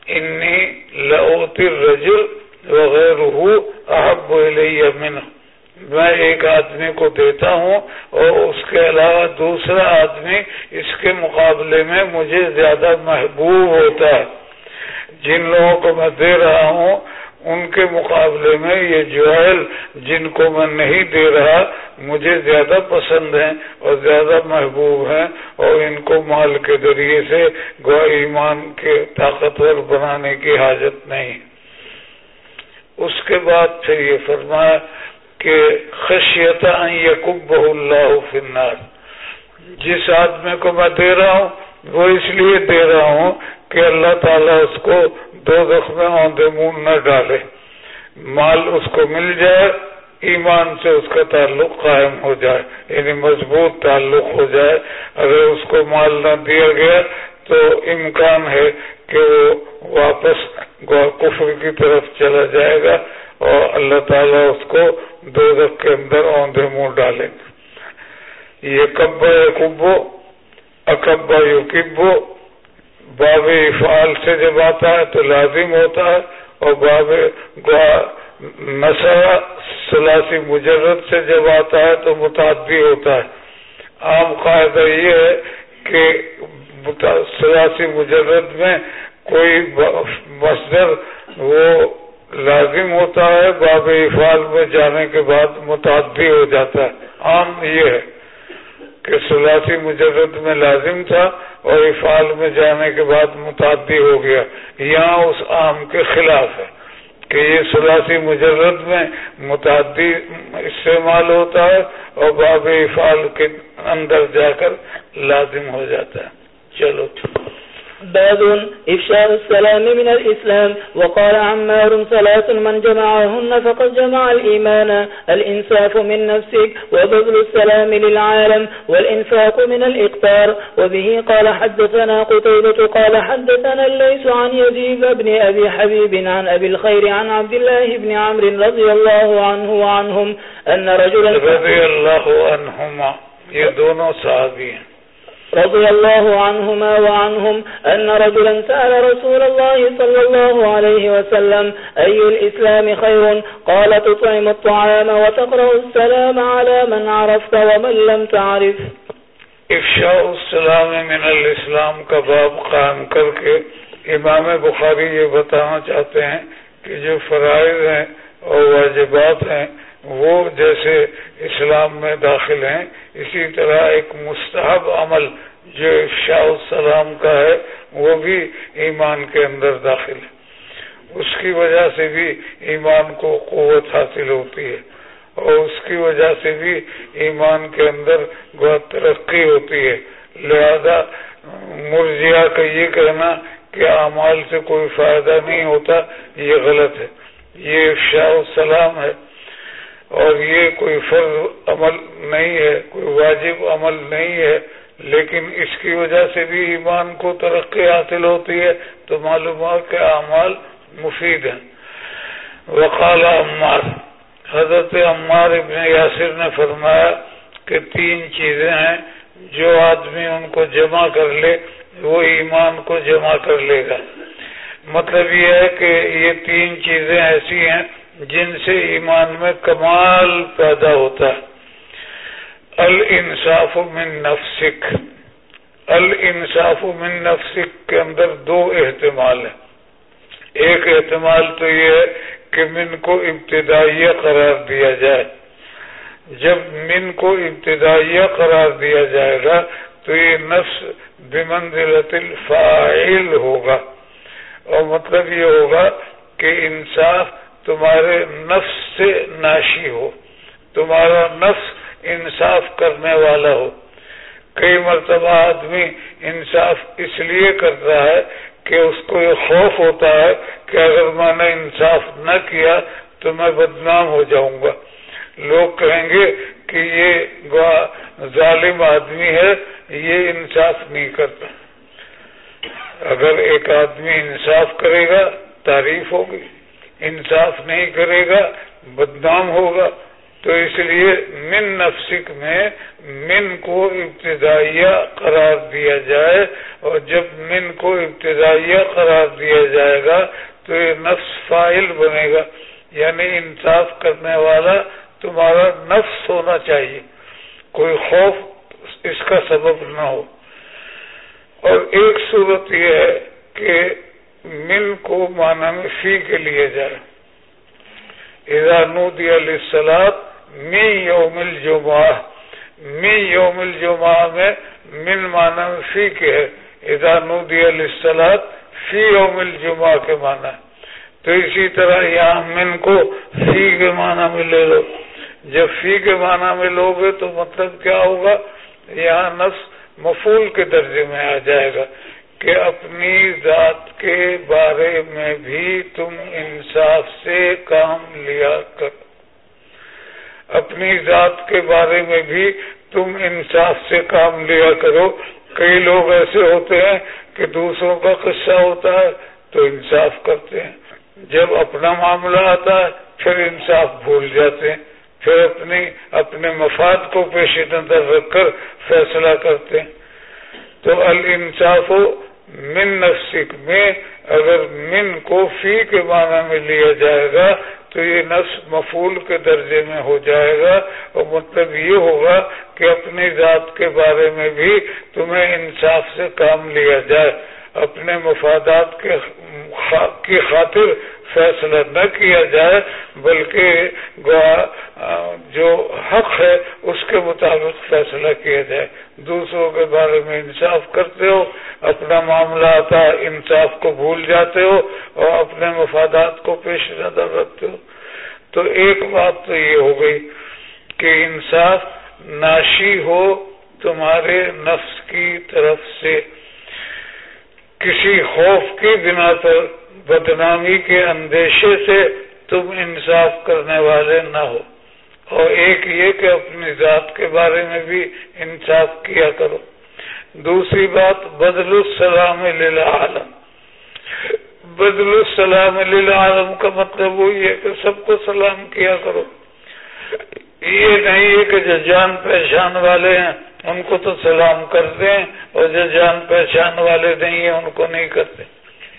انی لوتی رجل وغیرہ احب من میں ایک آدمی کو دیتا ہوں اور اس کے علاوہ دوسرا آدمی اس کے مقابلے میں مجھے زیادہ محبوب ہوتا ہے۔ جن لوگوں کو میں دے رہا ہوں، ان کے مقابلے میں یہ جوہل جن کو میں نہیں دے رہا، مجھے زیادہ پسند ہیں اور زیادہ محبوب ہیں اور ان کو مال کے ذریعے سے گو ایمان کے طاقتور بنانے کی حاجت نہیں۔ اس کے بعد پھر یہ فرمایا کہ خشیت یقب اللہ فنار جس آدمی کو میں دے رہا ہوں، وہ اس لیے دے رہا ہوں کہ اللہ تعالیٰ اس کو دو دخ میں اوندے منہ نہ ڈالے۔ مال اس کو مل جائے، ایمان سے اس کا تعلق قائم ہو جائے یعنی مضبوط تعلق ہو جائے۔ اگر اس کو مال نہ دیا گیا تو امکان ہے کہ وہ واپس کفر کی طرف چلا جائے گا اور اللہ تعالیٰ اس کو دو کے اندر اوندے منہ ڈالیں گے۔ یہ کبا کبو اکبا یو کبو باب افعال سے جب آتا ہے تو لازم ہوتا ہے اور باب نسا سلاسی مجرد سے جب آتا ہے تو متعدی ہوتا ہے۔ عام قاعدہ یہ ہے کہ سلاسی مجرد میں کوئی مصدر وہ لازم ہوتا ہے، باب افعال میں جانے کے بعد متعدی ہو جاتا ہے۔ عام یہ ہے کہ سلاسی مجرد میں لازم تھا اور افعال میں جانے کے بعد متعدی ہو گیا۔ یہاں اس عام کے خلاف ہے کہ یہ سلاسی مجرد میں متعدی استعمال ہوتا ہے اور باب افعال کے اندر جا کر لازم ہو جاتا ہے۔ چلو. باب إفشاء السلام من الإسلام، وقال عمار صلاة من جمعهن فقد جمع الإيمان. الإنساف من نفسك وبذل السلام للعالم، والإنفاق من الإقتار وبه قال حدثنا قتيبة، قال حدثنا الليس عن يزيد بن أبي حبيب عن أبي الخير عن عبد الله بن عمر رضي الله عنه وعنهم أن رجلا رضي الله عنهما يدونوا صحابين رضي الله عنهما وعنهم أن رجلا سأل رسول الله صلى الله عليه وسلم، أي الإسلام خير؟ قال، تطعم الطعام وتقرأ السلام على من عرفت ومن لم تعرف. افشاء السلام من الاسلام کا باب قائم کر کے امام بخاری یہ بتانا چاہتے ہیں کہ جو فرائض ہیں اور واجبات ہیں وہ جیسے اسلام میں داخل ہیں اسی طرح ایک مستحب عمل جو افشاء السلام کا ہے، وہ بھی ایمان کے اندر داخل ہے۔ اس کی وجہ سے بھی ایمان کو قوت حاصل ہوتی ہے اور اس کی وجہ سے بھی ایمان کے اندر بہت ترقی ہوتی ہے۔ لہذا مرجیا کا یہ کہنا کہ اعمال سے کوئی فائدہ نہیں ہوتا، یہ غلط ہے۔ یہ افشاء السلام ہے۔ اور یہ کوئی فرض عمل نہیں ہے، کوئی واجب عمل نہیں ہے، لیکن اس کی وجہ سے بھی ایمان کو ترقی حاصل ہوتی ہے تو معلومات کے اعمال مفید ہیں۔ وقال عمار، حضرت عمار ابن یاسر نے فرمایا کہ تین چیزیں ہیں جو آدمی ان کو جمع کر لے، وہ ایمان کو جمع کر لے گا۔ مطلب یہ ہے کہ یہ تین چیزیں ایسی ہیں جن سے ایمان میں کمال پیدا ہوتا ہے۔ الانصاف من نفسک۔ الانصاف من نفسک کے اندر دو احتمال ہیں۔ ایک احتمال تو یہ ہے کہ من کو ابتدائیہ قرار دیا جائے۔ جب من کو ابتدائیہ قرار دیا جائے گا تو یہ نفس بمنزلت الفاعل ہوگا۔ اور مطلب یہ ہوگا کہ انصاف تمہارے نفس سے ناشی ہو، تمہارا نفس انصاف کرنے والا ہو۔ کئی مرتبہ آدمی انصاف اس لیے کرتا ہے کہ اس کو یہ خوف ہوتا ہے کہ اگر میں نے انصاف نہ کیا تو میں بدنام ہو جاؤں گا۔ لوگ کہیں گے کہ یہ ظالم آدمی ہے، یہ انصاف نہیں کرتا۔ اگر ایک آدمی انصاف کرے گا، تعریف ہوگی۔ انصاف نہیں کرے گا، بدنام ہوگا۔ تو اس لیے من نفسک میں من کو ابتدائیہ قرار دیا جائے۔ اور جب من کو ابتدائیہ قرار دیا جائے گا، تو یہ نفس فائل بنے گا۔ یعنی انصاف کرنے والا تمہارا نفس ہونا چاہیے۔ کوئی خوف اس کا سبب نہ ہو۔ اور ایک صورت یہ ہے کہ من کو معنی میں فی کے لیے جائے۔ نودی علیہ السلام می یوم الجمعہ می یوم الجمعہ میں من مانا فی کے ہے۔ ادا نودی علیہ فی یوم الجمعہ کے معنی۔ تو اسی طرح یہاں من کو فی کے معنی میں لے لو۔ جب فی کے معنی میں لوگے تو مطلب کیا ہوگا؟ یہاں نفس مفول کے درجے میں آ جائے گا۔ کہ اپنی ذات کے بارے میں بھی تم انصاف سے کام لیا کر۔ اپنی ذات کے بارے میں بھی تم انصاف سے کام لیا کرو۔ کئی لوگ ایسے ہوتے ہیں کہ دوسروں کا قصہ ہوتا ہے تو انصاف کرتے ہیں۔ جب اپنا معاملہ آتا ہے، پھر انصاف بھول جاتے ہیں۔ پھر اپنی، اپنے مفاد کو پیش نظر رکھ کر فیصلہ کرتے ہیں۔ تو الانصاف من نفسک میں اگر من کو فی کے معنی میں لیا جائے گا، تو یہ نفس مفول کے درجے میں ہو جائے گا اور مطلب یہ ہوگا کہ اپنی ذات کے بارے میں بھی تمہیں انصاف سے کام لیا جائے، اپنے مفادات کی خاطر فیصلہ نہ کیا جائے، بلکہ جو حق ہے، اس کے مطابق فیصلہ کیا جائے۔ دوسروں کے بارے میں انصاف کرتے ہو، اپنا معاملہ آتا انصاف کو بھول جاتے ہو اور اپنے مفادات کو پیش نظر رکھتے ہو۔ تو ایک بات تو یہ ہو گئی کہ انصاف ناشی ہو تمہارے نفس کی طرف سے، کسی خوف کی بنا پر بدنامی کے اندیشے سے تم انصاف کرنے والے نہ ہو۔ اور ایک یہ کہ اپنی ذات کے بارے میں بھی انصاف کیا کرو۔ دوسری بات، بدل السلام للعالم۔ بدل السلام للعالم کا مطلب وہی ہے کہ سب کو سلام کیا کرو۔ یہ نہیں ہے کہ جو جان پہچان والے ہیں، ان کو تو سلام کرتے ہیں اور جو جان پہچان والے نہیں ہیں، ان کو نہیں کرتے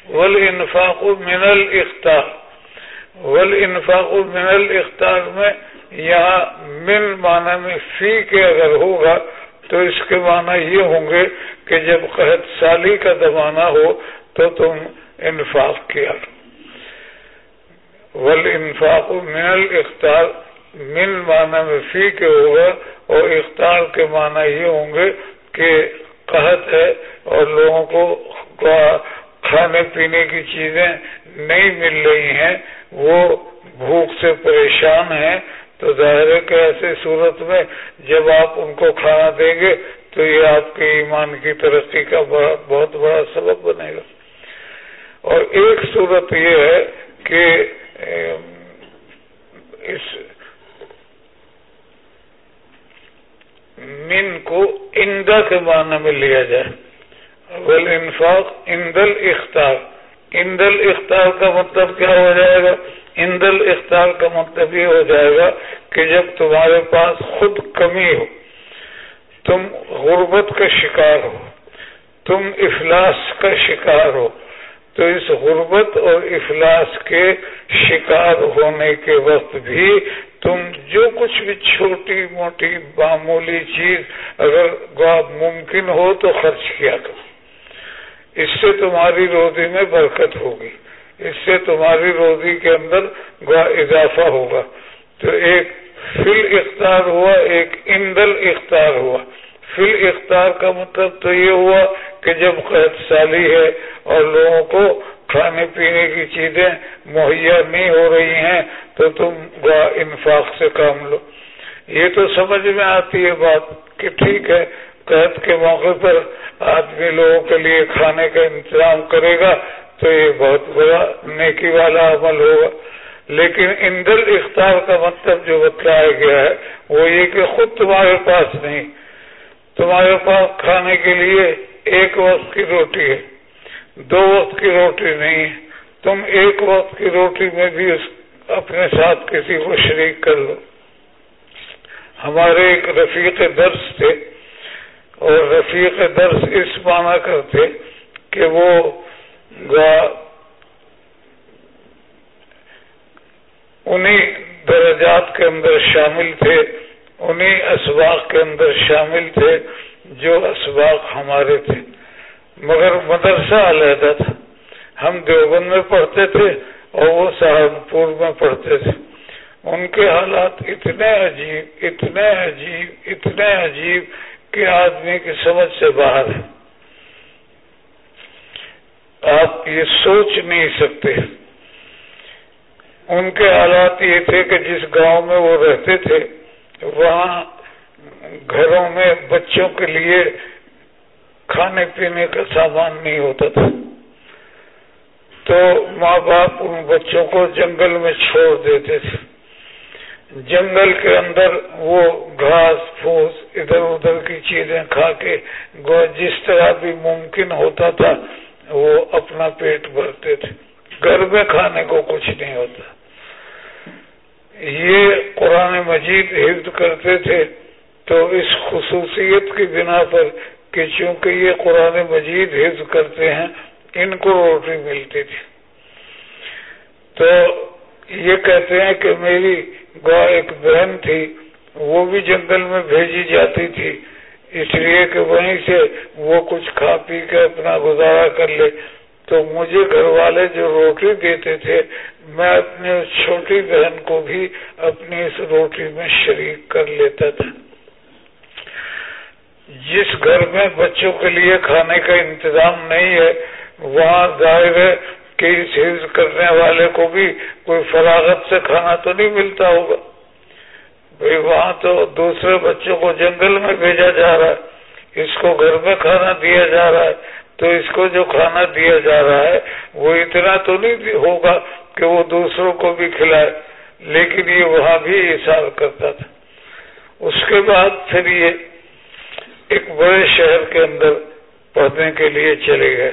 ول انفاق من الاختار ول انفاق من الاختار میں یہاں من معنی میں فی کے اگر ہوگا تو اس کے معنی یہ ہوں گے کہ جب قحط سالی کا زمانہ ہو تو تم انفاق کیا۔ ول انفاق من الاختار من معنی میں فی کے ہوگا اور اختار کے معنی یہ ہوں گے کہ قحط ہے اور لوگوں کو کھانے پینے کی چیزیں نہیں مل رہی ہیں، وہ بھوک سے پریشان ہیں۔ تو ظاہر ہے کہ ایسے صورت میں جب آپ ان کو کھانا دیں گے تو یہ آپ کے ایمان کی ترقی کا بہت بڑا سبب بنے گا۔ اور ایک صورت یہ ہے کہ اس من کو اندا کے معنی میں لیا جائے۔ ول انفاق اندل اختار اندل اختار کا مطلب کیا ہو جائے گا؟ اندل اختار کا مطلب یہ ہو جائے گا کہ جب تمہارے پاس خود کمی ہو، تم غربت کا شکار ہو، تم افلاس کا شکار ہو، تو اس غربت اور افلاس کے شکار ہونے کے وقت بھی تم جو کچھ بھی چھوٹی موٹی معمولی چیز اگر ممکن ہو تو خرچ کیا کرو۔ اس سے تمہاری روزی میں برکت ہوگی۔ اس سے تمہاری روزی کے اندر اضافہ ہوگا۔ تو ایک فل اختار ہوا، ایک اندل اختار ہوا۔ فل اختار کا مطلب تو یہ ہوا کہ جب قید سالی ہے اور لوگوں کو کھانے پینے کی چیزیں مہیا نہیں ہو رہی ہیں، تو تم گوا انفاق سے کام لو۔ یہ تو سمجھ میں آتی ہے بات کہ ٹھیک ہے قید کے موقع پر آدمی لوگوں کے لیے کھانے کا انتظام کرے گا تو یہ بہت بڑا نیکی والا عمل ہوگا۔ لیکن اندر اختار کا مطلب جو بتلایا گیا ہے، وہ یہ کہ خود تمہارے پاس نہیں۔ تمہارے پاس کھانے کے لیے ایک وقت کی روٹی ہے، دو وقت کی روٹی نہیں ہے۔ تم ایک وقت کی روٹی میں بھی اپنے ساتھ کسی کو شریک کر لو۔ ہمارے ایک رفیق درس تھے۔ اور رفیق درس اس معنی کرتے کہ وہ انہیں درجات کے اندر شامل تھے انہیں اسباق کے اندر شامل تھے جو اسباق ہمارے تھے۔ مگر مدرسہ علیحدہ تھا۔ ہم دیوبند میں پڑھتے تھے اور وہ سہارنپور میں پڑھتے تھے۔ ان کے حالات اتنے عجیب اتنے عجیب اتنے عجیب کہ آدمی کی سمجھ سے باہر ہے۔ آپ یہ سوچ نہیں سکتے۔ ان کے حالات یہ تھے کہ جس گاؤں میں وہ رہتے تھے، وہاں گھروں میں بچوں کے لیے کھانے پینے کا سامان نہیں ہوتا تھا۔ تو ماں باپ ان بچوں کو جنگل میں چھوڑ دیتے تھے۔ جنگل کے اندر وہ گھاس پھوس ادھر ادھر کی چیزیں کھا کے جس طرح بھی ممکن ہوتا تھا، وہ اپنا پیٹ بھرتے تھے۔ گھر میں کھانے کو کچھ نہیں ہوتا۔ یہ قرآن مجید حفظ کرتے تھے۔ تو اس خصوصیت کی بنا پر کہ چونکہ یہ قرآن مجید حفظ کرتے ہیں، ان کو روٹی ملتی تھی۔ تو یہ کہتے ہیں کہ میری گوا ایک بہن تھی، وہ بھی جنگل میں بھیجی جاتی تھی۔ اس لیے کہ وہیں سے وہ کچھ کھا پی کے اپنا گزارا کر لے۔ تو مجھے گھر والے جو روٹی دیتے تھے، میں اپنی اس چھوٹی بہن کو بھی اپنی اس روٹی میں شریک کر لیتا تھا۔ جس گھر میں بچوں کے لیے کھانے کا انتظام نہیں ہے، وہاں ظاہر ہے کہ اس کرنے والے کو بھی کوئی فراغت سے کھانا تو نہیں ملتا ہوگا۔ بھائی وہاں تو دوسرے بچوں کو جنگل میں بھیجا جا رہا ہے۔ اس کو گھر میں کھانا دیا جا رہا ہے۔ تو اس کو جو کھانا دیا جا رہا ہے، وہ اتنا تو نہیں ہوگا کہ وہ دوسروں کو بھی کھلائے۔ لیکن یہ وہاں بھی اشار کرتا تھا۔ اس کے بعد پھر یہ ایک بڑے شہر کے اندر پڑھنے کے لیے چلے گئے۔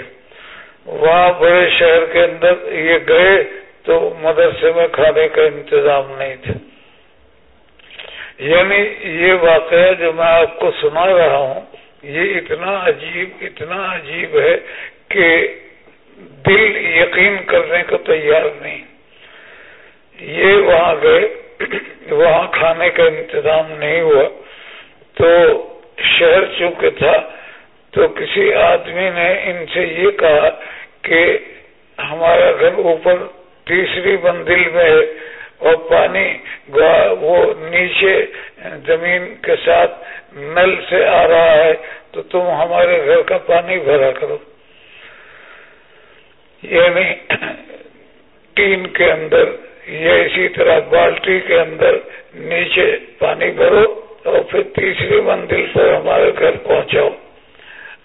وہاں بڑے شہر کے اندر یہ گئے تو مدرسے میں کھانے کا انتظام نہیں تھا۔ یعنی یہ واقعہ جو میں آپ کو سنا رہا ہوں، یہ اتنا عجیب اتنا عجیب ہے کہ دل یقین کرنے کو تیار نہیں۔ یہ وہاں گئے، وہاں کھانے کا انتظام نہیں ہوا۔ تو شہر چونکہ تھا تو کسی آدمی نے ان سے یہ کہا کہ ہمارا گھر اوپر تیسری منزل میں ہے اور پانی وہ نیچے زمین کے ساتھ نل سے آ رہا ہے، تو تم ہمارے گھر کا پانی بھرا کرو۔ یعنی ٹین کے اندر یا اسی طرح بالٹی کے اندر نیچے پانی بھرو اور پھر تیسری منزل پر ہمارے گھر پہنچاؤ۔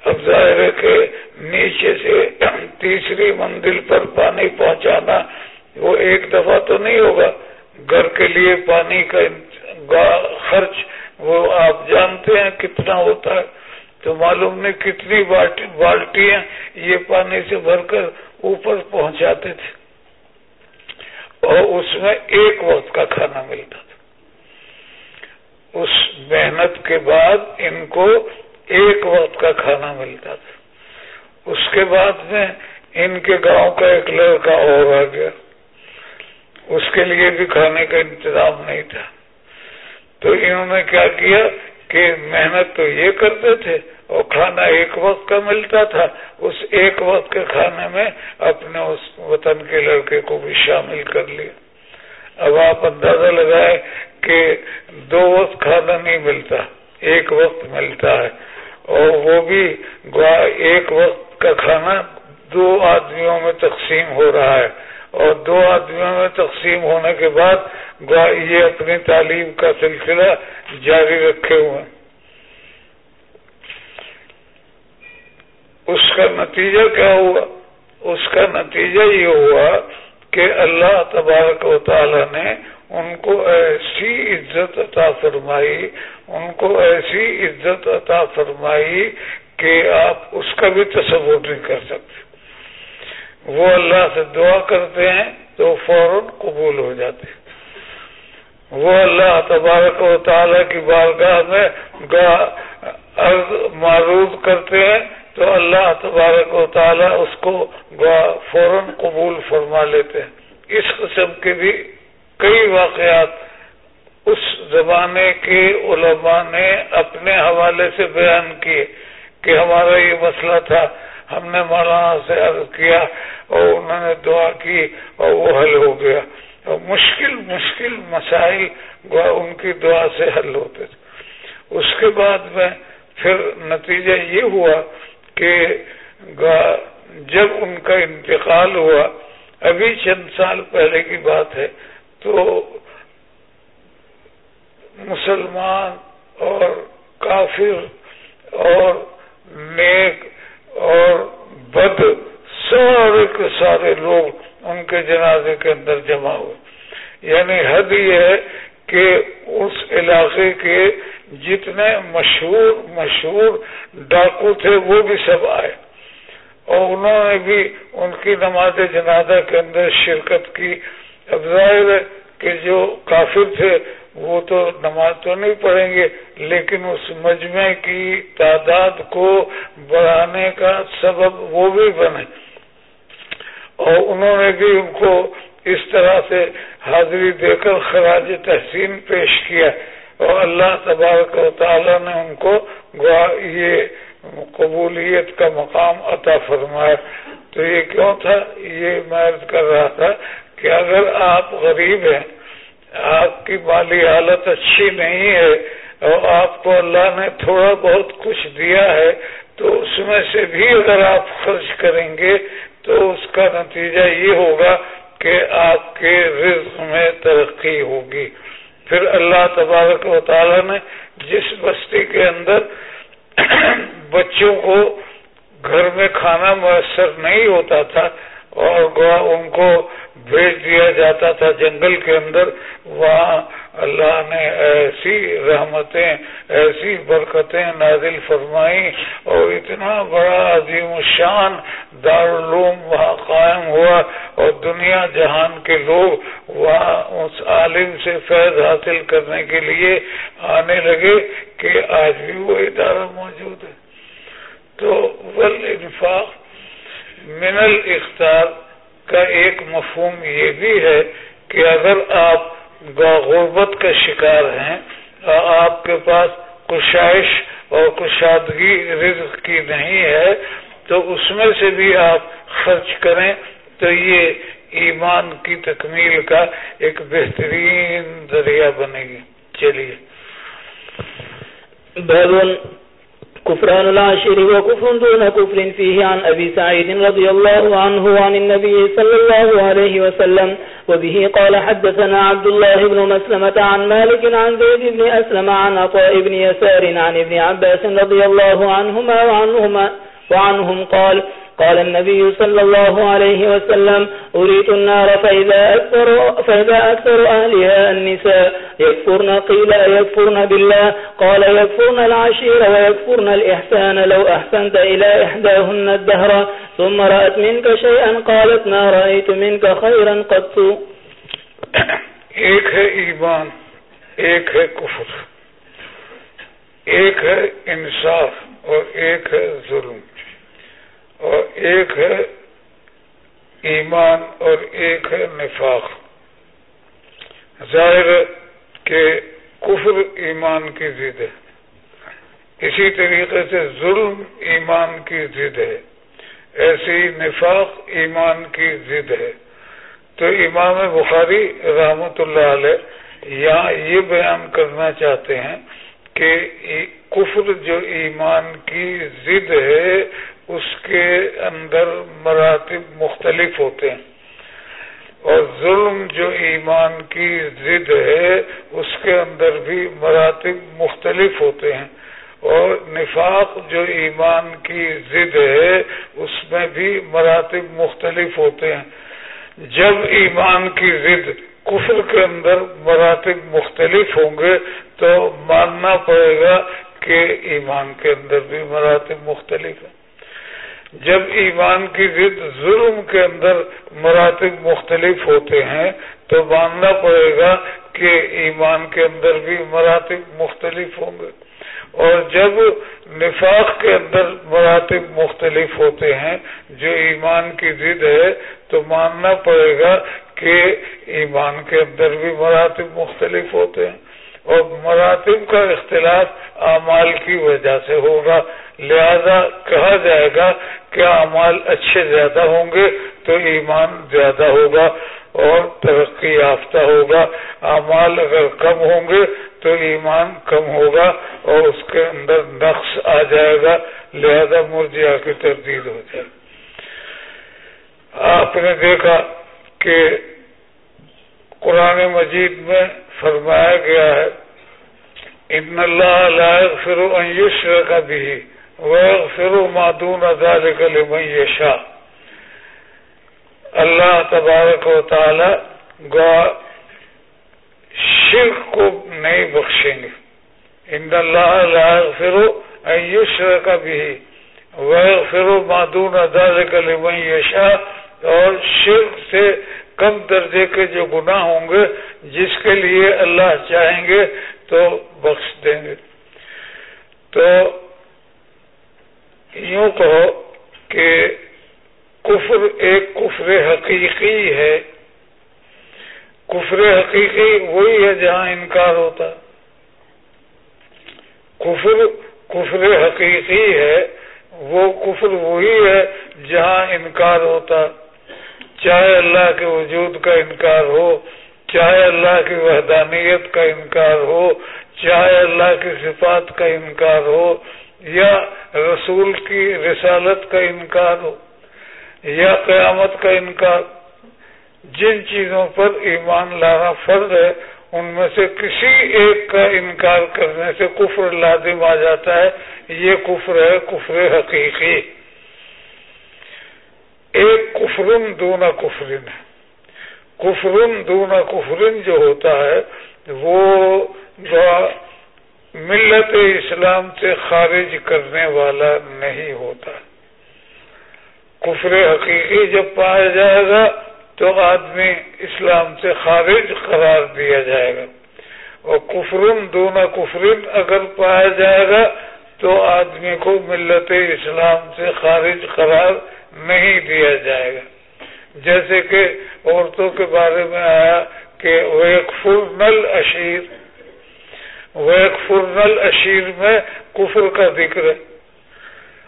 اب ظاہر ہے کہ نیچے سے تیسری منزل پر پانی پہنچانا وہ ایک دفعہ تو نہیں ہوگا۔ گھر کے لیے پانی کا خرچ وہ آپ جانتے ہیں کتنا ہوتا ہے۔ تو معلوم نہیں کتنی بالٹیاں یہ پانی سے بھر کر اوپر پہنچاتے تھے۔ اور اس میں ایک وقت کا کھانا ملتا تھا۔ اس محنت کے بعد ان کو ایک وقت کا کھانا ملتا تھا۔ اس کے بعد میں ان کے گاؤں کا ایک لڑکا اور آ گیا۔ اس کے لیے بھی کھانے کا انتظام نہیں تھا۔ تو انہوں نے کیا کیا کہ محنت تو یہ کرتے تھے اور کھانا ایک وقت کا ملتا تھا۔ اس ایک وقت کے کھانے میں اپنے اس وطن کے لڑکے کو بھی شامل کر لیا۔ اب آپ اندازہ لگائے کہ دو وقت کھانا نہیں ملتا، ایک وقت ملتا ہے۔ اور وہ بھی ایک وقت کا کھانا دو آدمیوں میں تقسیم ہو رہا ہے۔ اور دو آدمیوں میں تقسیم ہونے کے بعد یہ اپنی تعلیم کا سلسلہ جاری رکھے ہوئے۔ اس کا نتیجہ کیا ہوا؟ اس کا نتیجہ یہ ہوا کہ اللہ تبارک و تعالی نے ان کو ایسی عزت عطا فرمائی، ان کو ایسی عزت عطا فرمائی کہ آپ اس کا بھی تصور نہیں کر سکتے۔ وہ اللہ سے دعا کرتے ہیں تو فوراً قبول ہو جاتے وہ اللہ تبارک و تعالیٰ کی بارگاہ میں معروف کرتے ہیں تو اللہ تبارک و تعالیٰ اس کو فوراً قبول فرما لیتے ہیں۔ اس قسم کے بھی کئی واقعات اس زمانے کے علماء نے اپنے حوالے سے بیان کیے کہ ہمارا یہ مسئلہ تھا، ہم نے مولانا سے عرض کیا اور انہوں نے دعا کی اور وہ حل ہو گیا۔ اور مشکل مشکل مسائل ان کی دعا سے حل ہوتے تھے۔ اس کے بعد میں پھر نتیجہ یہ ہوا کہ جب ان کا انتقال ہوا، ابھی چند سال پہلے کی بات ہے تو مسلمان اور کافر اور نیک اور بد سارے کے سارے لوگ ان کے جنازے کے اندر جمع ہوئے۔ یعنی حد یہ ہے کہ اس علاقے کے جتنے مشہور مشہور ڈاکو تھے وہ بھی سب آئے۔ اور انہوں نے بھی ان کی نماز جنازہ کے اندر شرکت کی۔ اب ظاہر ہے کہ جو کافر تھے وہ تو نماز تو نہیں پڑھیں گے، لیکن اس مجمع کی تعداد کو بڑھانے کا سبب وہ بھی بنے۔ اور انہوں نے بھی ان کو اس طرح سے حاضری دے کر خراج تحسین پیش کیا۔ اور اللہ تبارک و تعالی نے ان کو یہ قبولیت کا مقام عطا فرمایا۔ تو یہ کیوں تھا؟ یہ میں کر رہا تھا کہ اگر آپ غریب ہیں، آپ کی مالی حالت اچھی نہیں ہے اور آپ کو اللہ نے تھوڑا بہت کچھ دیا ہے، تو اس میں سے بھی اگر آپ خرچ کریں گے، تو اس کا نتیجہ یہ ہوگا کہ آپ کے رزق میں ترقی ہوگی۔ پھر اللہ تبارک و تعالی نے جس بستی کے اندر بچوں کو گھر میں کھانا میسر نہیں ہوتا تھا اور ان کو بھیج دیا جاتا تھا جنگل کے اندر، وہاں اللہ نے ایسی رحمتیں، ایسی برکتیں نازل فرمائی اور اتنا بڑا عظیم الشان دارالعلوم وہاں قائم ہوا اور دنیا جہان کے لوگ وہاں اس عالم سے فیض حاصل کرنے کے لیے آنے لگے کہ آج بھی وہ ادارہ موجود ہے۔ تو ول انفاق من الاختار کا ایک مفہوم یہ بھی ہے کہ اگر آپ غربت کا شکار ہیں، آپ کے پاس کشائش اور کشادگی رزق کی نہیں ہے، تو اس میں سے بھی آپ خرچ کریں تو یہ ایمان کی تکمیل کا ایک بہترین ذریعہ بنے گی۔ چلیے۔ كفران العشر وكفر دون كفر فيه عن أبي سعيد رضي الله عنه عن النبي صلى الله عليه وسلم. وبه قال حدثنا عبد الله بن مسلمة عن مالك عن زيد بن أسلم عن عطاء بن يسار عن ابن عباس رضي الله عنهما وعنهما وعنهم قال قال النبي صلى الله عليه وسلم أريت النار فإذا أكثر, فإذا أكثر أهلها النساء. يكفرن قيل يكفرن بالله؟ قال يكفرن العشير ويكفرن الإحسان لو أحسنت إلى إحداهن الدهر. ثم رأت منك شيئا قالت ما رأيت منك خيرا قد ایک ہے ایمان ایک ہے کفر ایک ہے انصاف اور ایک ہے ظلم. اور ایک ہے ایمان اور ایک ہے نفاق۔ ظاہر کہ کفر ایمان کی ضد ہے۔ اسی طریقے سے ظلم ایمان کی ضد ہے۔ ایسی نفاق ایمان کی ضد ہے۔ تو امام بخاری رحمت اللہ علیہ یہاں یہ بیان کرنا چاہتے ہیں کہ کفر جو ایمان کی ضد ہے اس کے اندر مراتب مختلف ہوتے ہیں۔ اور ظلم جو ایمان کی ضد ہے، اس کے اندر بھی مراتب مختلف ہوتے ہیں۔ اور نفاق جو ایمان کی ضد ہے، اس میں بھی مراتب مختلف ہوتے ہیں۔ جب ایمان کی ضد کفر کے اندر مراتب مختلف ہوں گے، تو ماننا پڑے گا کہ ایمان کے اندر بھی مراتب مختلف ہیں۔ جب ایمان کی ضد ظلم کے اندر مراتب مختلف ہوتے ہیں، تو ماننا پڑے گا کہ ایمان کے اندر بھی مراتب مختلف ہوں گے۔ اور جب نفاق کے اندر مراتب مختلف ہوتے ہیں، جو ایمان کی ضد ہے، تو ماننا پڑے گا کہ ایمان کے اندر بھی مراتب مختلف ہوتے ہیں۔ اور مراتب کا اختلاف اعمال کی وجہ سے ہوگا۔ لہذا کہا جائے گا کہ اعمال اچھے زیادہ ہوں گے تو ایمان زیادہ ہوگا اور ترقی یافتہ ہوگا۔ اعمال اگر کم ہوں گے تو ایمان کم ہوگا اور اس کے اندر نقص آ جائے گا۔ لہذا مرجیا کی تردید ہو جائے۔ آپ نے دیکھا کہ قرآن مجید میں فرمایا گیا ہے، ان اللہ فرو یشر کا بھی وَيَغْفِرُ مَا دُونَ ذَلِكَ لِمَنْ يَشَاءُ اللہ تبارک و تعالی گوا شرک کو نہیں بخشیں گے۔ ان اللہ لا يغفر ان يشرك به ويغفر ما دون ذلك لمن يشاء اور شرک سے کم درجے کے جو گناہ ہوں گے، جس کے لیے اللہ چاہیں گے تو بخش دیں گے۔ تو یوں کہو کہ کفر ایک کفر حقیقی ہے۔ کفر حقیقی وہی ہے جہاں انکار ہوتا۔ کفر کفر حقیقی ہے، وہ کفر وہی ہے جہاں انکار ہوتا۔ چاہے اللہ کے وجود کا انکار ہو، چاہے اللہ کی وحدانیت کا انکار ہو، چاہے اللہ کی صفات کا انکار ہو یا رسول کی رسالت کا انکار ہو یا قیامت کا انکار، جن چیزوں پر ایمان لانا فرض ہے، ان میں سے کسی ایک کا انکار کرنے سے کفر لازم آ جاتا ہے۔ یہ کفر ہے کفر حقیقی۔ ایک کفرن دونا کفرن ہے۔ کفرن دونا کفرن جو ہوتا ہے، وہ ملت اسلام سے خارج کرنے والا نہیں ہوتا۔ کفر حقیقی جب پایا جائے گا، تو آدمی اسلام سے خارج قرار دیا جائے گا۔ اور کفرن دونا کفرن اگر پایا جائے گا، تو آدمی کو ملت اسلام سے خارج قرار نہیں دیا جائے گا۔ جیسے کہ عورتوں کے بارے میں آیا کہ وہ ایک اشیر وہ ایک فرنل اشیر میں کفر کا ذکر ہے۔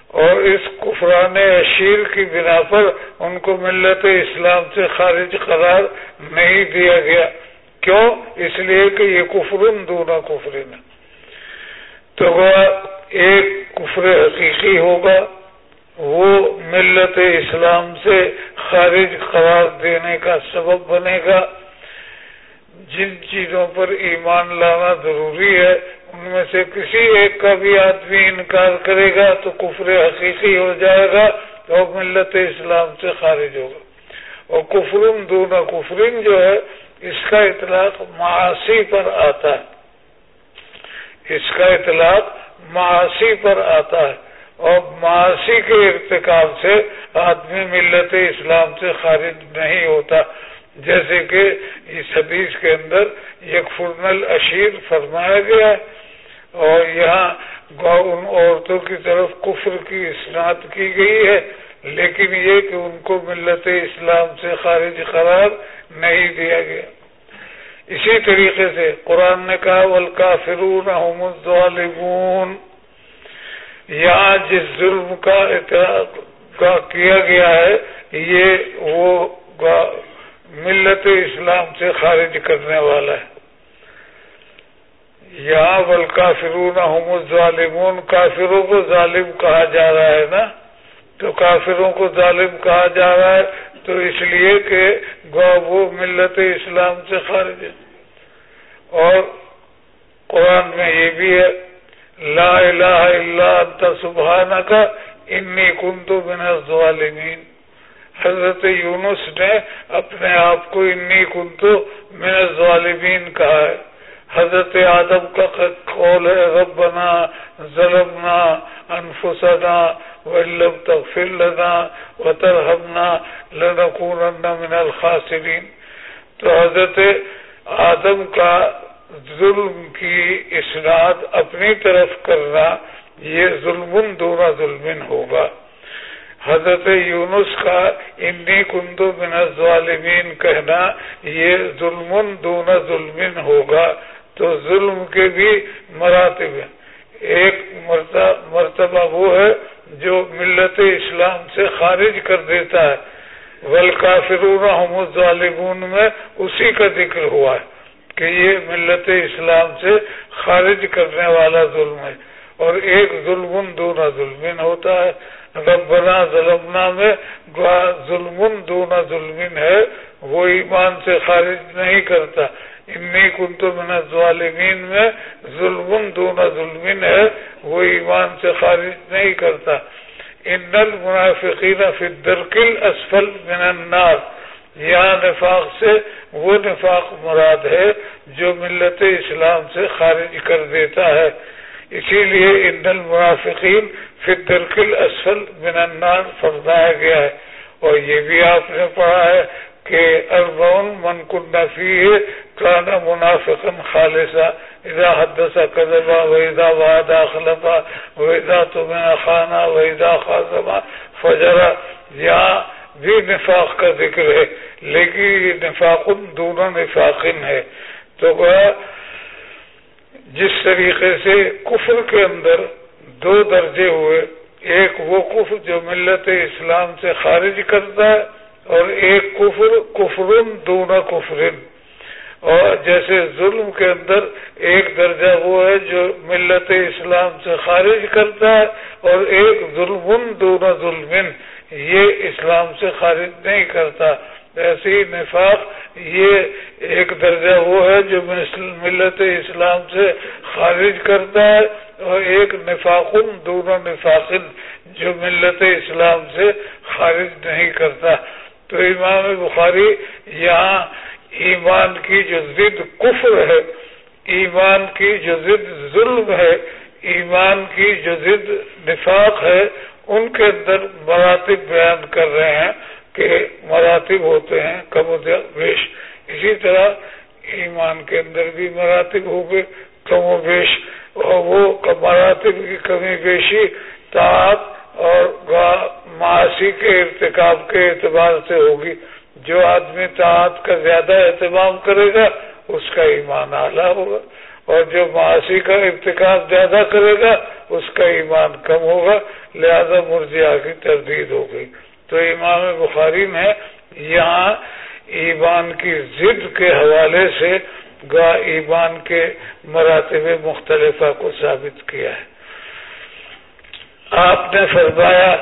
اور اس کفران اشیر کی بنا پر ان کو ملت اسلام سے خارج قرار نہیں دیا گیا۔ کیوں؟ اس لیے کہ یہ کفرن دونا کفرن۔ تو وہ ایک کفر حقیقی ہوگا۔ وہ ملت اسلام سے خارج قرار دینے کا سبب بنے گا۔ جن چیزوں پر ایمان لانا ضروری ہے، ان میں سے کسی ایک کا بھی آدمی انکار کرے گا تو کفر حقیقی ہو جائے گا اور ملت اسلام سے خارج ہوگا۔ اور کفرم دونا کفرین جو ہے، اس کا اطلاق معاشی پر آتا ہے۔ اس کا اطلاق معاشی پر آتا ہے۔ اور معاشی کے ارتکاب سے آدمی ملت اسلام سے خارج نہیں ہوتا۔ جیسے کہ اس حدیث کے اندر یک فرنل اشیر فرمایا گیا ہے اور یہاں ان عورتوں کی طرف کفر کی اسناد کی گئی ہے، لیکن یہ کہ ان کو ملت اسلام سے خارج قرار نہیں دیا گیا۔ اسی طریقے سے قرآن نے کہا ولکافرون الظالمون۔ یہاں جس ظلم کا کیا گیا ہے، یہ وہ ملت اسلام سے خارج کرنے والا ہے۔ یہاں بل کافرون ظالمون کافروں کو ظالم کہا جا رہا ہے نا۔ تو کافروں کو ظالم کہا جا رہا ہے، تو اس لیے کہ وہ ملت اسلام سے خارج ہے۔ اور قرآن میں یہ بھی ہے لا الہ الا انت سبحانک انی کنتو من الظالمین حضرت یونس نے اپنے آپ کو انی کنتو من الظالمین کہا ہے۔ حضرت آدم کا قول ہے، ربنا ظلمنا انفسنا وَإِلَّمْ تَغْفِرْ لَنَا وَتَرْحَمْنَا لَنَكُونَنَّ مِنَ الْخَاسِرِينَ۔ تو حضرت آدم کا ظلم کی اسناد اپنی طرف کرنا، یہ ظلم دونا ظلم ہوگا۔ حضرت یونس کا انی کندو من الظالمین کہنا، یہ ظلم دونا ظلم ہوگا۔ تو ظلم کے بھی مراتب ہیں۔ ایک مرتبہ وہ ہے جو ملت اسلام سے خارج کر دیتا ہے۔ ولکافرون ہم الظالمون میں اسی کا ذکر ہوا ہے۔ کہ یہ ملت اسلام سے خارج کرنے والا ظلم ہے اور ایک ظلم دونا ظلم ہوتا ہے۔ ربنا ظلمنا میں ظلم دونا ظلم ہے، وہ ایمان سے خارج نہیں کرتا۔ انی کنتو من الظالمین میں ظلم دونا ظلم ہے، وہ ایمان سے خارج نہیں کرتا۔ ان المنافقین فی الدرکل اسفل من النار۔ یہاں نفاق سے وہ نفاق مراد ہے جو ملت اسلام سے خارج کر دیتا ہے۔ اسی لیے ان المنافقین فی الدرکل اسفل من النار فرمایا گیا ہے۔ اور یہ بھی آپ نے پڑھا ہے کہ اربون من کنہ فی کانا منافقا خالصا۔ اذا حدثا کذبا و اذا وعدا خلفا و اذا تمہیں خانا خاصما۔ فجرا یہاں بھی نفاق کا ذکر ہے، لیکن یہ نفاق دونوں نفاقن ہے۔ تو جس طریقے سے کفر کے اندر دو درجے ہوئے، ایک وہ کفر جو ملت اسلام سے خارج کرتا ہے، اور ایک کفر، کفرن دونوں کفرن۔ اور جیسے ظلم کے اندر ایک درجہ وہ ہے جو ملت اسلام سے خارج کرتا ہے، اور ایک ظلم دونوں ظلم یہ اسلام سے خارج نہیں کرتا۔ ایسے ہی نفاق، یہ ایک درجہ وہ ہے جو ملت اسلام سے خارج کرتا ہے، اور ایک نفاقن، دونوں نفاقن جو ملت اسلام سے خارج نہیں کرتا۔ تو امام بخاری یہاں ایمان کی جو ضد کفر ہے، ایمان کی جو ضد ظلم ہے، ایمان کی جو ضد نفاق ہے ان کے اندر مراتب بیان کر رہے ہیں کہ مراتب ہوتے ہیں، کم و بیش۔ اسی طرح ایمان کے اندر بھی مراتب ہو گئے کم و بیش۔ اور وہ مراتب کی کمی بیشی تعت اور معاشی کے ارتکاب کے اعتبار سے ہوگی۔ جو آدمی تعت کا زیادہ اہتمام کرے گا، اس کا ایمان اعلیٰ ہوگا۔ اور جو معاشی کا ارتکاب زیادہ کرے گا، اس کا ایمان کم ہوگا۔ لہذا مرجیا کی تردید ہو گئی۔ تو امام بخاری نے یہاں ایمان کی ضد کے حوالے سے گا ایمان کے مراتب مختلفہ کو ثابت کیا ہے۔ آپ نے فرمایا،